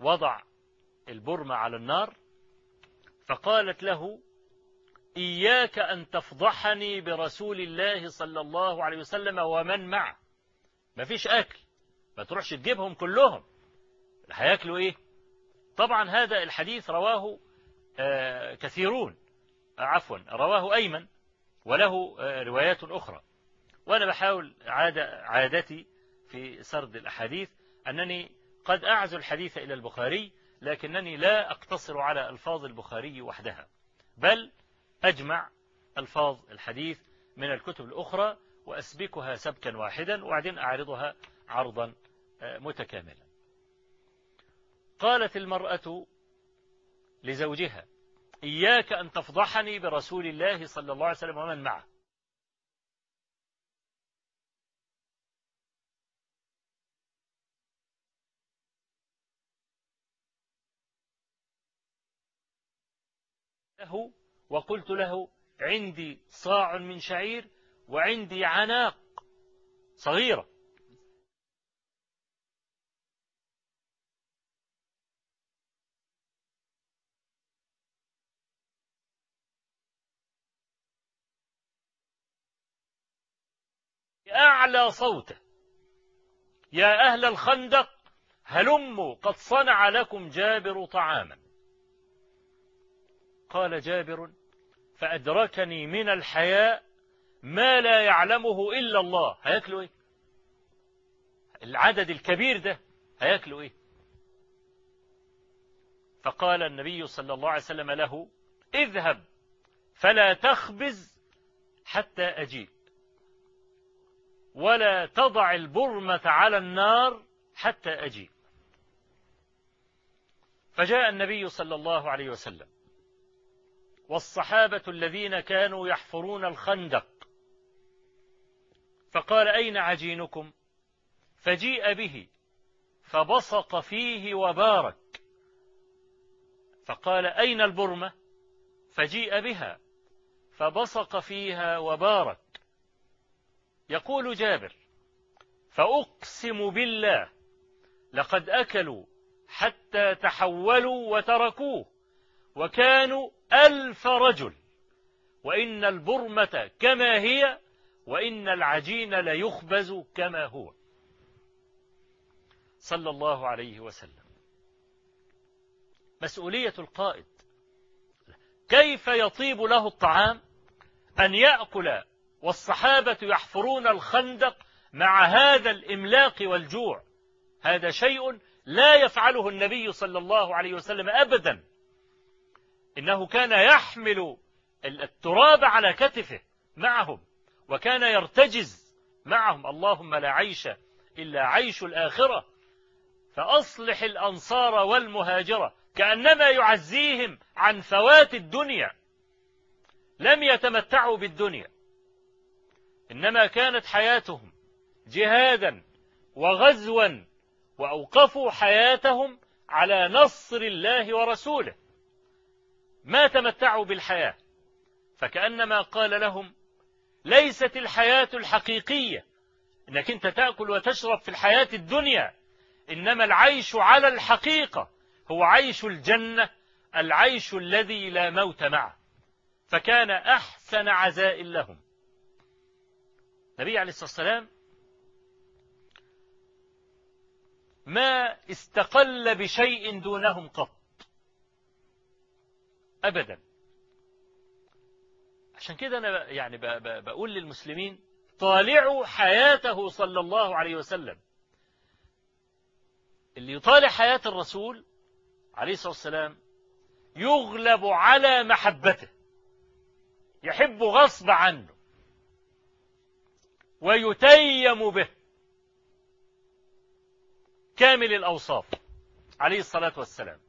وضع البرمة على النار فقالت له إياك أن تفضحني برسول الله صلى الله عليه وسلم ومن معه. ما فيش أكل. ما تروحش تجيبهم كلهم. هياكلوا إيه؟ طبعا هذا الحديث رواه آه كثيرون. آه عفوا. رواه أيمن وله آه روايات أخرى. وأنا بحاول عادة عادتي في سرد الأحاديث أنني قد أعزو الحديث إلى البخاري لكنني لا أقتصر على ألفاظ البخاري وحدها. بل أجمع ألفاظ الحديث من الكتب الأخرى وأسبكها سبكا واحدا وبعدين أعرضها عرضا متكاملا. قالت المرأة لزوجها إياك أن تفضحني برسول الله صلى الله عليه وسلم ومن معه؟ له وقلت له عندي صاع من شعير وعندي عناق صغيرة. أعلى صوته. يا أهل الخندق هلموا قد صنع لكم جابر طعاما. قال جابر فأدركني من الحياء ما لا يعلمه إلا الله. هياكلوا إيه؟ العدد الكبير ده هياكلوا إيه؟ فقال النبي صلى الله عليه وسلم له اذهب فلا تخبز حتى أجيب ولا تضع البرمة على النار حتى أجيب فجاء النبي صلى الله عليه وسلم. والصحابة الذين كانوا يحفرون الخندق. فقال أين عجينكم؟ فجيء به فبصق فيه وبارك. فقال أين البرمة؟ فجيء بها فبصق فيها وبارك. يقول جابر فأقسم بالله لقد أكلوا حتى تحولوا وتركوه وكانوا ألف رجل وإن البرمة كما هي وإن العجين ليخبز كما هو. صلى الله عليه وسلم. مسؤولية القائد. كيف يطيب له الطعام؟ أن يأكل والصحابة يحفرون الخندق مع هذا الإملاق والجوع. هذا شيء لا يفعله النبي صلى الله عليه وسلم أبدا. إنه كان يحمل التراب على كتفه معهم وكان يرتجز معهم. اللهم لا عيش إلا عيش الآخرة. فأصلح الأنصار والمهاجرة كأنما يعزيهم عن فوات الدنيا. لم يتمتعوا بالدنيا. إنما كانت حياتهم جهادا وغزوا وأوقفوا حياتهم على نصر الله ورسوله. ما تمتعوا بالحياة. فكأنما قال لهم ليست الحياة الحقيقية. إنك أنت تأكل وتشرب في الحياة الدنيا. إنما العيش على الحقيقة. هو عيش الجنة العيش الذي لا موت معه. فكان أحسن عزاء لهم. النبي عليه الصلاة والسلام ما استقل بشيء دونهم قط. أبدا. عشان كده أنا يعني بقول للمسلمين طالعوا حياته صلى الله عليه وسلم. اللي يطالع حياة الرسول عليه الصلاة والسلام يغلب على محبته يحب غصب عنه ويتيم به. كامل الأوصاف عليه الصلاة والسلام.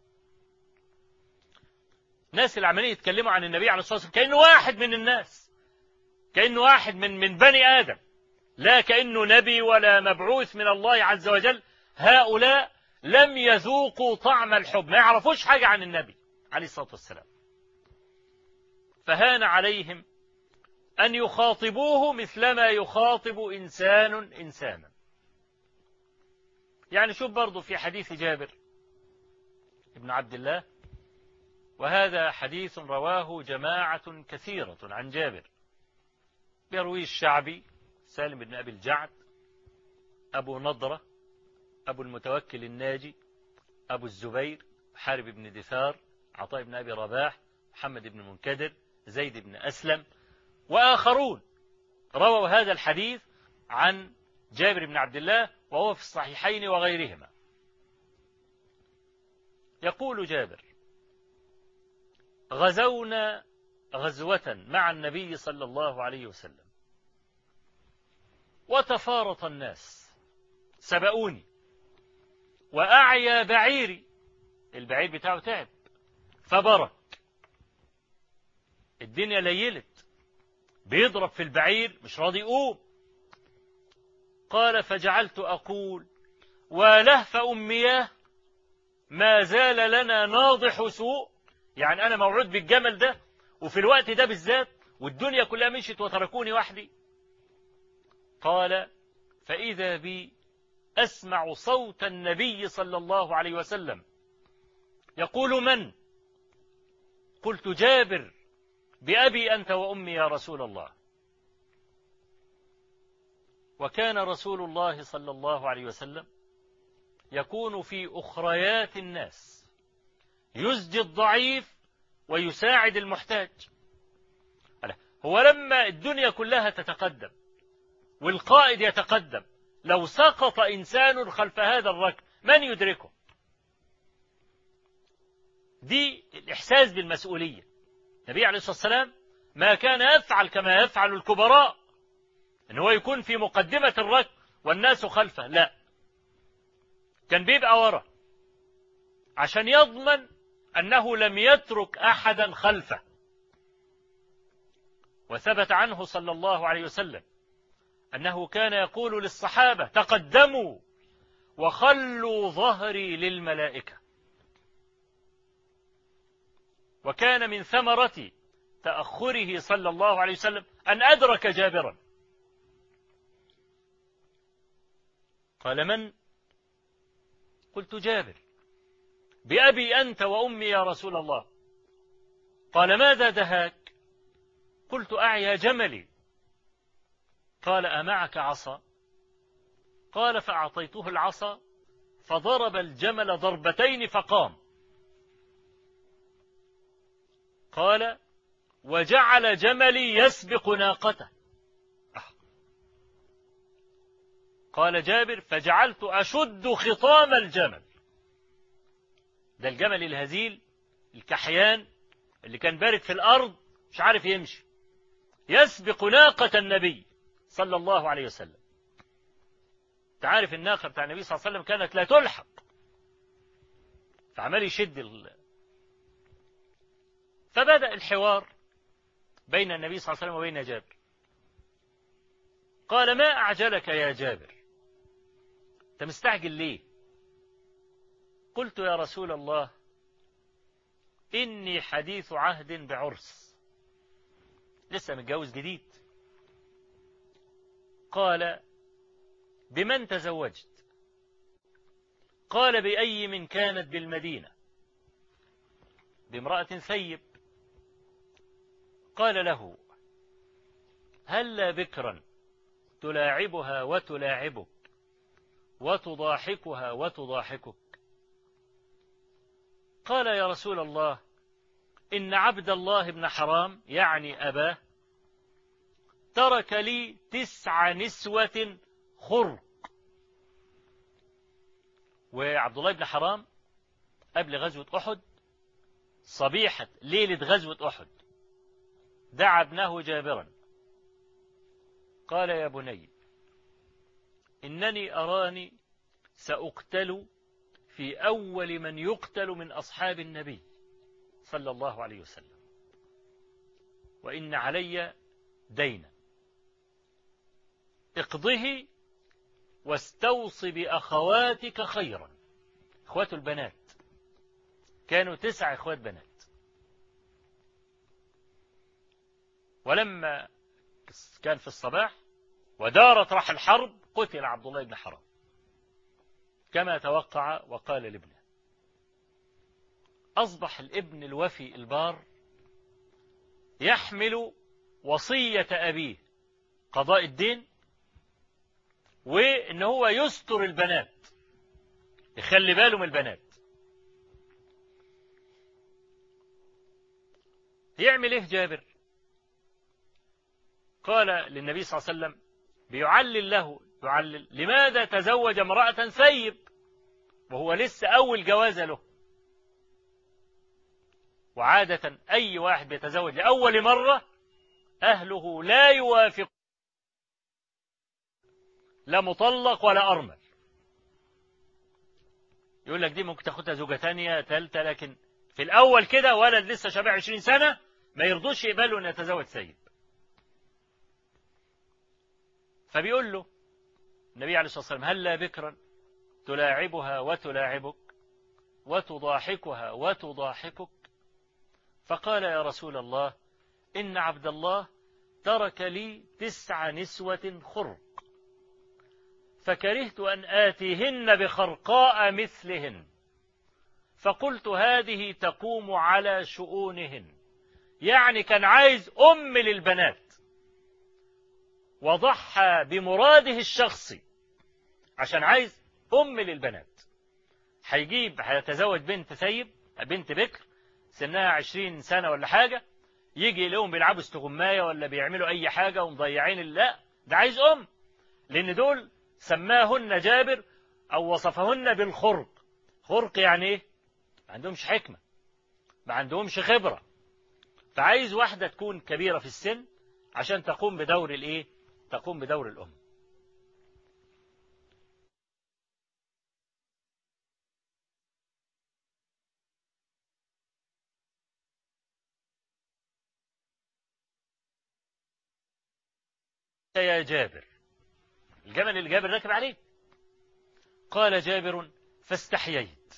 ناس العملية يتكلموا عن النبي عليه الصلاة والسلام كأنه واحد من الناس. كأنه واحد من من بني آدم. لا كأنه نبي ولا مبعوث من الله عز وجل. هؤلاء لم يذوقوا طعم الحب. ما يعرفوش حاجة عن النبي عليه الصلاة والسلام. فهان عليهم أن يخاطبوه مثلما يخاطب إنسان إنسانا. يعني شوف برضو في حديث جابر ابن عبد الله وهذا حديث رواه جماعة كثيرة عن جابر. يرويه الشعبي سالم بن أبي الجعد أبو نضرة أبو المتوكل الناجي أبو الزبير حارب بن دثار عطاء بن أبي رباح محمد بن منكدر زيد بن أسلم وآخرون. رووا هذا الحديث عن جابر بن عبد الله وهو في الصحيحين وغيرهما. يقول جابر غزونا غزوة مع النبي صلى الله عليه وسلم. وتفارط الناس. سبقوني. وأعيا بعيري. البعير بتاعه تعب. فبرك. الدنيا ليلت. بيضرب في البعير مش راضي يقوم. قال فجعلت أقول ولهف أمياه ما زال لنا ناضح سوء. يعني أنا موعود بالجمل ده وفي الوقت ده بالذات والدنيا كلها مشت وتركوني وحدي. قال فإذا بي أسمع صوت النبي صلى الله عليه وسلم. يقول من؟ قلت جابر. بأبي أنت وأمي يا رسول الله. وكان رسول الله صلى الله عليه وسلم يكون في أخريات الناس. يزجي الضعيف ويساعد المحتاج. هو لما الدنيا كلها تتقدم والقائد يتقدم لو سقط إنسان خلف هذا الركب من يدركه؟ دي الإحساس بالمسؤولية. النبي عليه الصلاة والسلام ما كان يفعل كما يفعل الكبراء إن هو يكون في مقدمة الركب والناس خلفه لا. كان بيبقى ورا عشان يضمن أنه لم يترك أحدا خلفه. وثبت عنه صلى الله عليه وسلم أنه كان يقول للصحابة تقدموا وخلوا ظهري للملائكة. وكان من ثمرة تأخره صلى الله عليه وسلم أن أدرك جابرا. قال من؟ قلت جابر. بأبي أنت وأمي يا رسول الله. قال ماذا دهاك؟ قلت أعيا جملي. قال أمعك عصا؟ قال فأعطيته العصا فضرب الجمل ضربتين فقام. قال وجعل جملي يسبق ناقته. قال جابر فجعلت أشد خطام الجمل. ده الجمل الهزيل الكحيان اللي كان بارد في الأرض مش عارف يمشي. يسبق ناقة النبي صلى الله عليه وسلم. تعرف الناقة بتاع النبي صلى الله عليه وسلم كانت لا تلحق. فعمال يشد ال... فبدأ الحوار بين النبي صلى الله عليه وسلم وبين جابر. قال ما أعجلك يا جابر؟ أنت مستعجل ليه؟ قلت يا رسول الله إني حديث عهد بعرس. لسه متجوز جديد. قال بمن تزوجت؟ قال بأي من كانت بالمدينة. بامرأة ثيب. قال له هلا بكرا تلاعبها وتلاعبك وتضاحكها وتضاحكك؟ قال يا رسول الله إن عبد الله بن حرام يعني أباه ترك لي تسع نسوة خرق وعبد الله بن حرام قبل غزوة أحد صبيحة ليلة غزوة أحد دعا ابنه جابرا. قال يا بني إنني أراني سأقتل في أول من يقتل من أصحاب النبي صلى الله عليه وسلم. وإن علي دينا. اقضه واستوص بأخواتك خيرا. إخوات البنات. كانوا تسع إخوات بنات. ولما كان في الصباح ودارت راح الحرب قتل عبد الله بن حرام. كما توقع وقال لابنه أصبح الابن الوفي البار يحمل وصية أبيه قضاء الدين وإن هو يستر البنات يخلي باله من البنات. يعمل إيه جابر؟ قال للنبي صلى الله عليه وسلم بيعلل له يعلل لماذا تزوج امرأة ثيب وهو لسه أول جوازة له. وعادة أي واحد بيتزوج لأول مرة أهله لا يوافق لا مطلق ولا أرمل. يقول لك دي ممكن تاخدها زوجة تانية تالتة لكن في الأول كده ولد لسه شبه عشرين سنة ما يرضوش يقبلوا أن يتزوج سيد. فبيقول له النبي عليه الصلاة والسلام هلا بكرا؟ تلاعبها وتلاعبك وتضاحكها وتضاحكك. فقال يا رسول الله إن عبد الله ترك لي تسع نسوة خرق فكرهت أن آتيهن بخرقاء مثلهن فقلت هذه تقوم على شؤونهن يعني كان عايز أم للبنات. وضحى بمراده الشخصي عشان عايز أم للبنات. هيجيب هيتزوج بنت ثيب بنت بكر سنها عشرين سنة ولا حاجة يجي لهم بيلعبوا استغماية ولا بيعملوا أي حاجة ومضيعين لا ده عايز أم. لأن دول سماهن جابر أو وصفهن بالخرق. خرق يعني إيه؟ ما عندهمش حكمة ما عندهمش خبرة. فعايز واحدة تكون كبيرة في السن عشان تقوم بدور الإيه؟ تقوم بدور الأم. يا جابر. الجمل اللي جابر راكب عليه. قال جابر فاستحييت.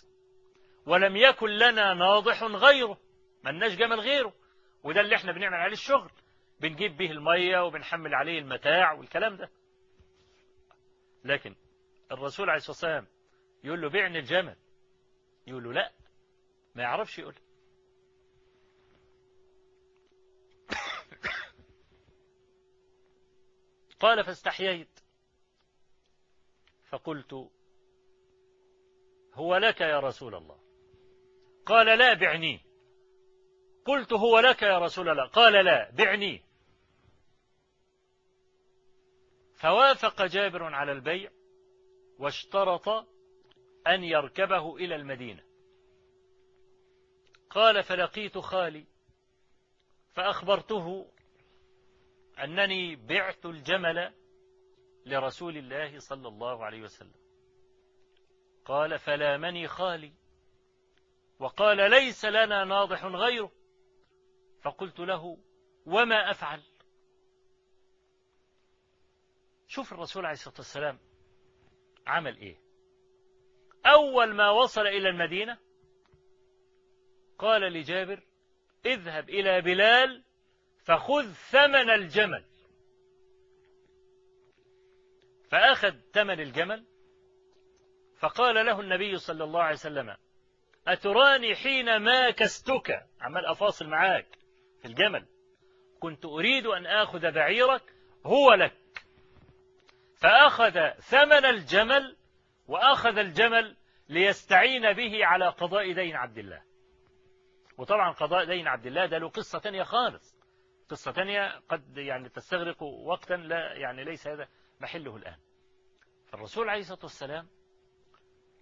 ولم يكن لنا ناضح غيره. ملناش جمل غيره. وده اللي إحنا بنعمل عليه الشغل. بنجيب به المية وبنحمل عليه المتاع والكلام ده. لكن الرسول عليه الصلاة والسلام يقول له بيعني الجمل. يقول له لا ما يعرفش يقول. قال فاستحييت. فقلت هو لك يا رسول الله. قال لا بعنيه قلت هو لك يا رسول الله. قال لا بعنيه فوافق جابر على البيع واشترط أن يركبه إلى المدينة. قال فلقيت خالي فأخبرته أنني بعت الجمل لرسول الله صلى الله عليه وسلم. قال فلامني خالي. وقال ليس لنا ناضح غيره. فقلت له وما أفعل؟ شوف الرسول عليه الصلاة والسلام عمل إيه؟ أول ما وصل إلى المدينة قال لجابر اذهب إلى بلال فخذ ثمن الجمل. فأخذ ثمن الجمل فقال له النبي صلى الله عليه وسلم أتراني حين ما كستك؟ عمال أفاصل معاك في الجمل. كنت أريد أن آخذ بعيرك هو لك. فأخذ ثمن الجمل وأخذ الجمل ليستعين به على قضاء دين عبد الله. وطبعا قضاء دين عبد الله ده له قصة تانية خالص. قصة تانية قد يعني تستغرق وقتا لا يعني ليس هذا محله الآن. فالرسول عليه الصلاة والسلام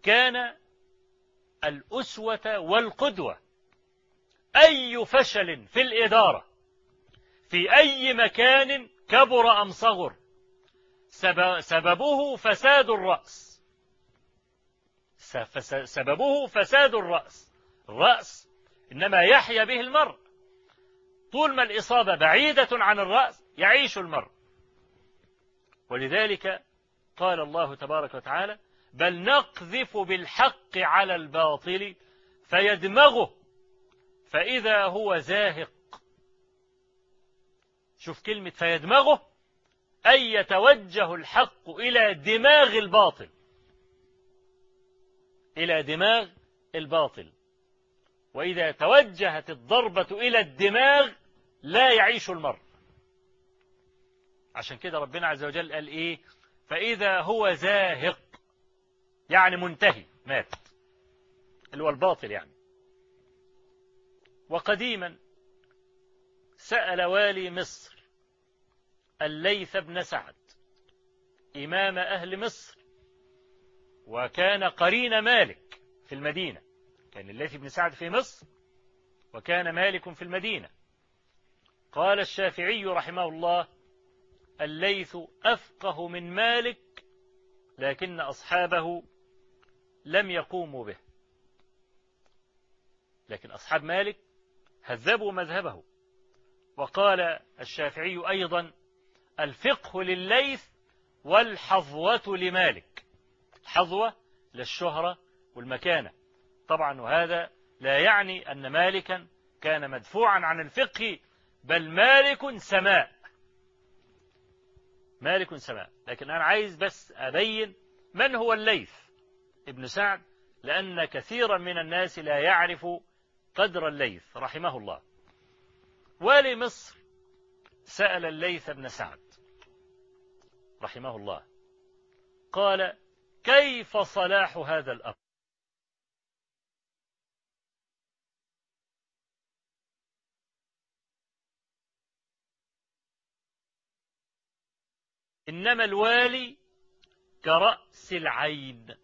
كان الأسوة والقدوة. أي فشل في الإدارة. في أي مكان كبر أم صغر. سببه فساد الرأس. سببه فساد الرأس. الرأس إنما يحيا به المرء. طول ما الإصابة بعيدة عن الرأس يعيش المرء. ولذلك قال الله تبارك وتعالى بل نقذف بالحق على الباطل فيدمغه فإذا هو زاهق. شوف كلمة فيدمغه أي يتوجه الحق إلى دماغ الباطل. إلى دماغ الباطل. وإذا توجهت الضربة إلى الدماغ لا يعيش المرء. عشان كده ربنا عز وجل قال إيه؟ فإذا هو زاهق يعني منتهي مات. اللي هو الباطل يعني. وقديما سأل والي مصر الليث بن سعد إمام أهل مصر وكان قرين مالك في المدينة. كان الليث بن سعد في مصر وكان مالك في المدينة. قال الشافعي رحمه الله الليث أفقه من مالك لكن أصحابه لم يقوموا به. لكن أصحاب مالك هذبوا مذهبه. وقال الشافعي أيضا الفقه لليث والحظوة لمالك. الحظوة للشهرة والمكانة. طبعا وهذا لا يعني أن مالكا كان مدفوعا عن الفقه بل مالك سماء. مالك سماء. لكن أنا عايز بس أبين من هو الليث ابن سعد لأن كثيرا من الناس لا يعرف قدر الليث رحمه الله. والي مصر سأل الليث بن سعد رحمه الله. قال كيف صلاح هذا الأمر؟ إنما الوالي كرأس العين.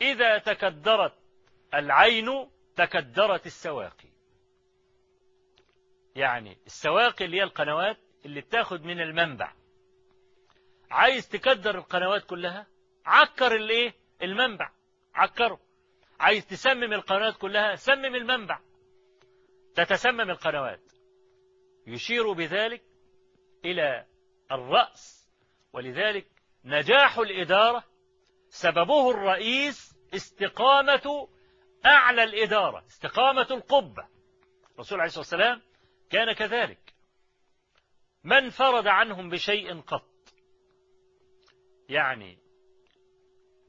إذا تكدرت العين تكدرت السواقي. يعني السواقي اللي هي القنوات اللي بتاخد من المنبع. عايز تكدر القنوات كلها؟ عكر الايه؟ المنبع. عكره. عايز تسمم القنوات كلها؟ سمم المنبع. تتسمم القنوات. يشير بذلك إلى الرأس. ولذلك نجاح الإدارة سببه الرئيس استقامة أعلى الإدارة استقامة القبة. الرسول عليه الصلاة والسلام كان كذلك. من فرض عنهم بشيء قط. يعني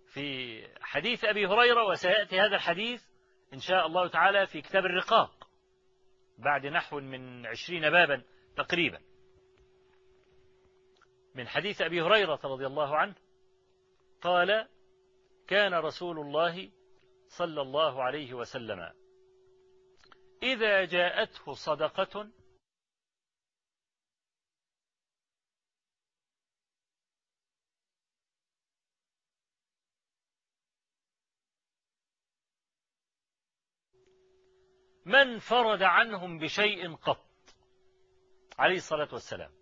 في حديث أبي هريرة وسيأتي هذا الحديث إن شاء الله تعالى في كتاب الرقاق بعد نحو من عشرين بابا تقريبا. من حديث أبي هريرة رضي الله عنه قال كان رسول الله صلى الله عليه وسلم إذا جاءته صدقة من فرد عنهم بشيء قط عليه الصلاة والسلام.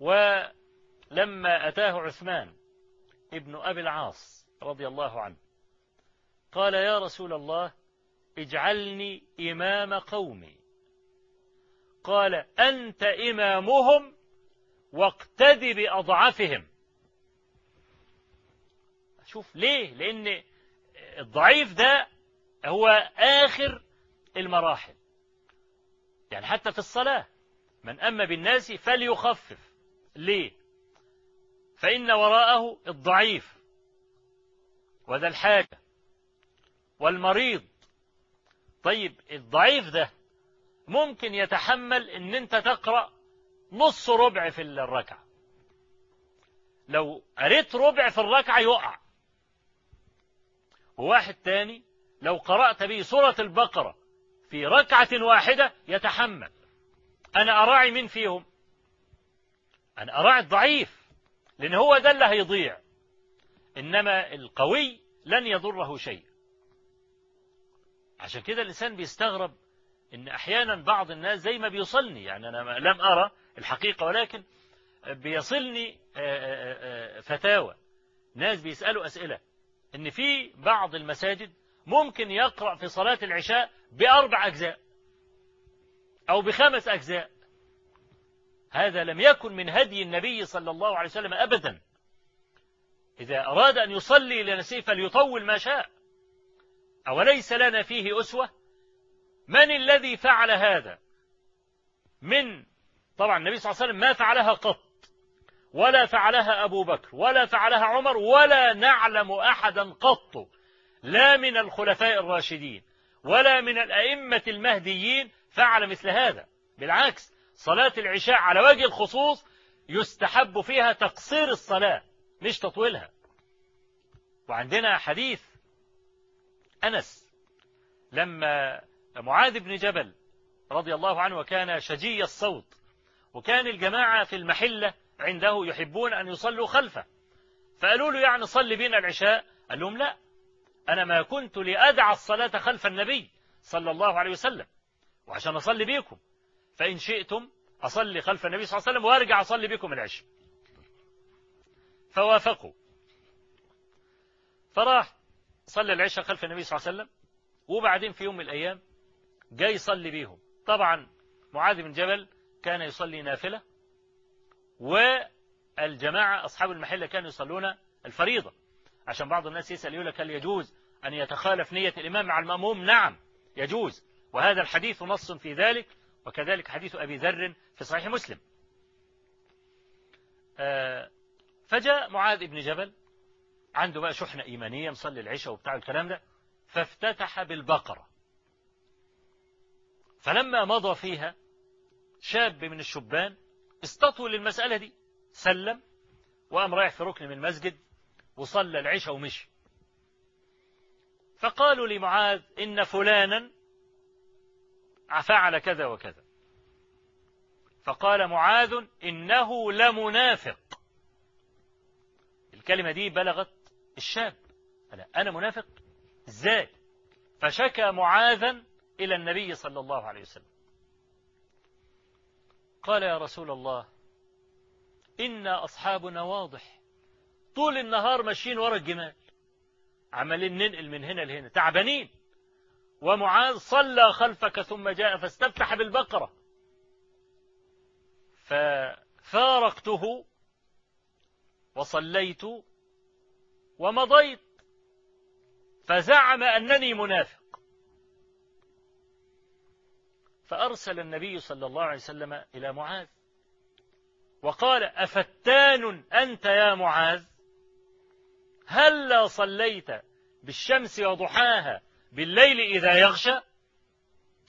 ولما أتاه عثمان ابن أبي العاص رضي الله عنه قال يا رسول الله اجعلني إمام قومي. قال أنت إمامهم واقتد بأضعفهم. شوف ليه؟ لأن الضعيف ده هو آخر المراحل. يعني حتى في الصلاة من أما بالناس فليخفف. ليه؟ فإن وراءه الضعيف وذا الحاجة والمريض. طيب الضعيف ده ممكن يتحمل إن أنت تقرأ نص ربع في الركعة. لو قريت ربع في الركعة يقع. وواحد تاني لو قرأت به سورة البقرة في ركعة واحدة يتحمل. أنا أراعي من فيهم؟ أنا أراعي الضعيف لأن هو ده اللي هيضيع. إنما القوي لن يضره شيء. عشان كده الإنسان بيستغرب إن أحيانا بعض الناس زي ما بيوصلني يعني أنا لم أرى الحقيقة ولكن بيصلني فتاوى. ناس بيسألوا أسئلة. إن في بعض المساجد ممكن يقرأ في صلاة العشاء بأربع أجزاء أو بخمس أجزاء. هذا لم يكن من هدي النبي صلى الله عليه وسلم أبدا. إذا أراد أن يصلي لنفسه فليطول ما شاء. أوليس لنا فيه أسوة؟ من الذي فعل هذا؟ من طبعا النبي صلى الله عليه وسلم ما فعلها قط ولا فعلها أبو بكر ولا فعلها عمر ولا نعلم أحدا قط لا من الخلفاء الراشدين ولا من الأئمة المهديين فعل مثل هذا. بالعكس صلاة العشاء على وجه الخصوص يستحب فيها تقصير الصلاة مش تطويلها. وعندنا حديث أنس لما معاذ بن جبل رضي الله عنه وكان شجي الصوت وكان الجماعة في المحلة عنده يحبون أن يصلوا خلفه. فقالوا له يعني صلي بنا العشاء؟ قال لهم لا أنا ما كنت لأدع الصلاة خلف النبي صلى الله عليه وسلم وعشان أصلي بيكم. فإن شئتم أصلي خلف النبي صلى الله عليه وسلم وأرجع أصلي بكم العشاء. فوافقوا. فراح صلى العشاء خلف النبي صلى الله عليه وسلم وبعدين في يوم من الأيام جاي يصلي بيهم طبعا معاذ بن جبل كان يصلي نافلة والجماعة أصحاب المحلة كانوا يصلون الفريضة. عشان بعض الناس يسأل يقول لك هل يجوز أن يتخالف نية الإمام مع المأموم؟ نعم يجوز. وهذا الحديث نص في ذلك وكذلك حديث أبي ذر في صحيح مسلم. فجاء معاذ بن جبل عنده بقى شحنة إيمانية مصلي العشاء وبتاع الكلام ده فافتتح بالبقرة. فلما مضى فيها شاب من الشبان استطول للمسألة دي سلم وقام رايح في ركن من المسجد وصلى العشاء ومشي. فقالوا لمعاذ إن فلانا فعل كذا وكذا. فقال معاذ إنه لمنافق. الكلمة دي بلغت الشاب. أنا, أنا منافق؟ إزاي؟ فشكى معاذا إلى النبي صلى الله عليه وسلم. قال يا رسول الله إنا أصحابنا واضح. طول النهار ماشيين ورا الجمال. عمالين ننقل من هنا لهنا. تعبانين. ومعاذ صلى خلفك ثم جاء فاستفتح بالبقرة. ففارقته وصليت ومضيت. فزعم أنني منافق. فأرسل النبي صلى الله عليه وسلم إلى معاذ وقال أفتان أنت يا معاذ؟ هلا صليت بالشمس وضحاها بالليل إذا يغشى.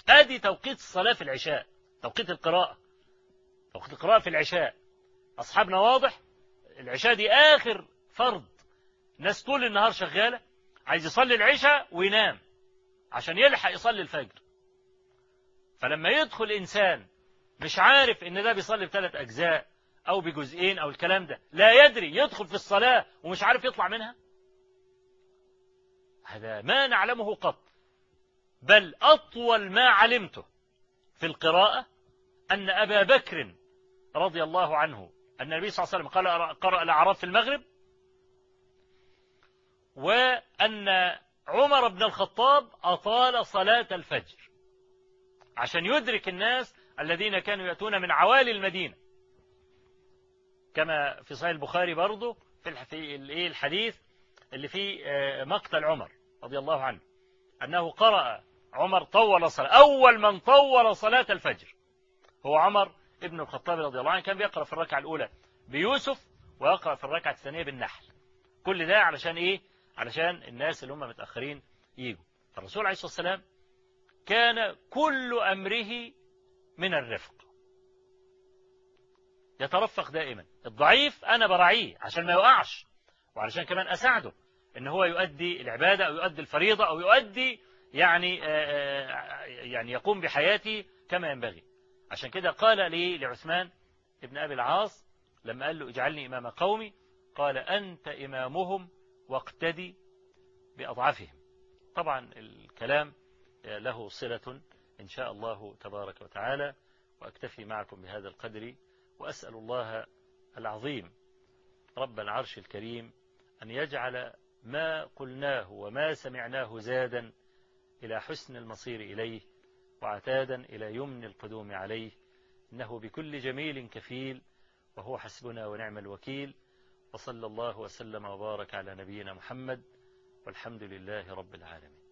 أدي توقيت الصلاة في العشاء توقيت القراءة. توقيت القراءة في العشاء. أصحابنا واضح؟ العشاء دي آخر فرض. ناس طول النهار شغالة عايز يصلي العشاء وينام عشان يلحق يصلي الفجر. فلما يدخل إنسان مش عارف إن ده بيصلي بثلاث أجزاء أو بجزئين أو الكلام ده لا يدري يدخل في الصلاة ومش عارف يطلع منها. هذا ما نعلمه قط بل أطول ما علمته في القراءة أن أبا بكر رضي الله عنه أن النبي صلى الله عليه وسلم قال قرأ الأعراف في المغرب وأن عمر بن الخطاب أطال صلاة الفجر عشان يدرك الناس الذين كانوا يأتون من عوالي المدينة. كما في صحيح البخاري برضه في الايه الحديث اللي فيه مقتل عمر. رضي الله عنه أنه قرأ عمر طول صلاة أول من طول صلاة الفجر. هو عمر ابن الخطاب رضي الله عنه كان بيقرأ في الركعة الأولى بيوسف ويقرأ في الركعة الثانية بالنحل. كل ده علشان إيه؟ علشان الناس اللي هم متأخرين يجوا. فالرسول عليه الصلاة والسلام كان كل أمره من الرفق. يترفق دائما. الضعيف أنا براعيه عشان ما يقعش وعلشان كمان أساعده. إن هو يؤدي العبادة أو يؤدي الفريضة أو يؤدي يعني يعني يقوم بحياته كما ينبغي. عشان كده قال لي لعثمان ابن أبي العاص لما قال له اجعلني إمام قومي قال أنت إمامهم واقتدي بأضعفهم طبعا الكلام له صلة إن شاء الله تبارك وتعالى وأكتفي معكم بهذا القدر وأسأل الله العظيم رب العرش الكريم أن يجعل ما قلناه وما سمعناه زادا إلى حسن المصير إليه وعتادا إلى يمن القدوم عليه إنه بكل جميل كفيل وهو حسبنا ونعم الوكيل وصلى الله وسلم وبارك على نبينا محمد والحمد لله رب العالمين.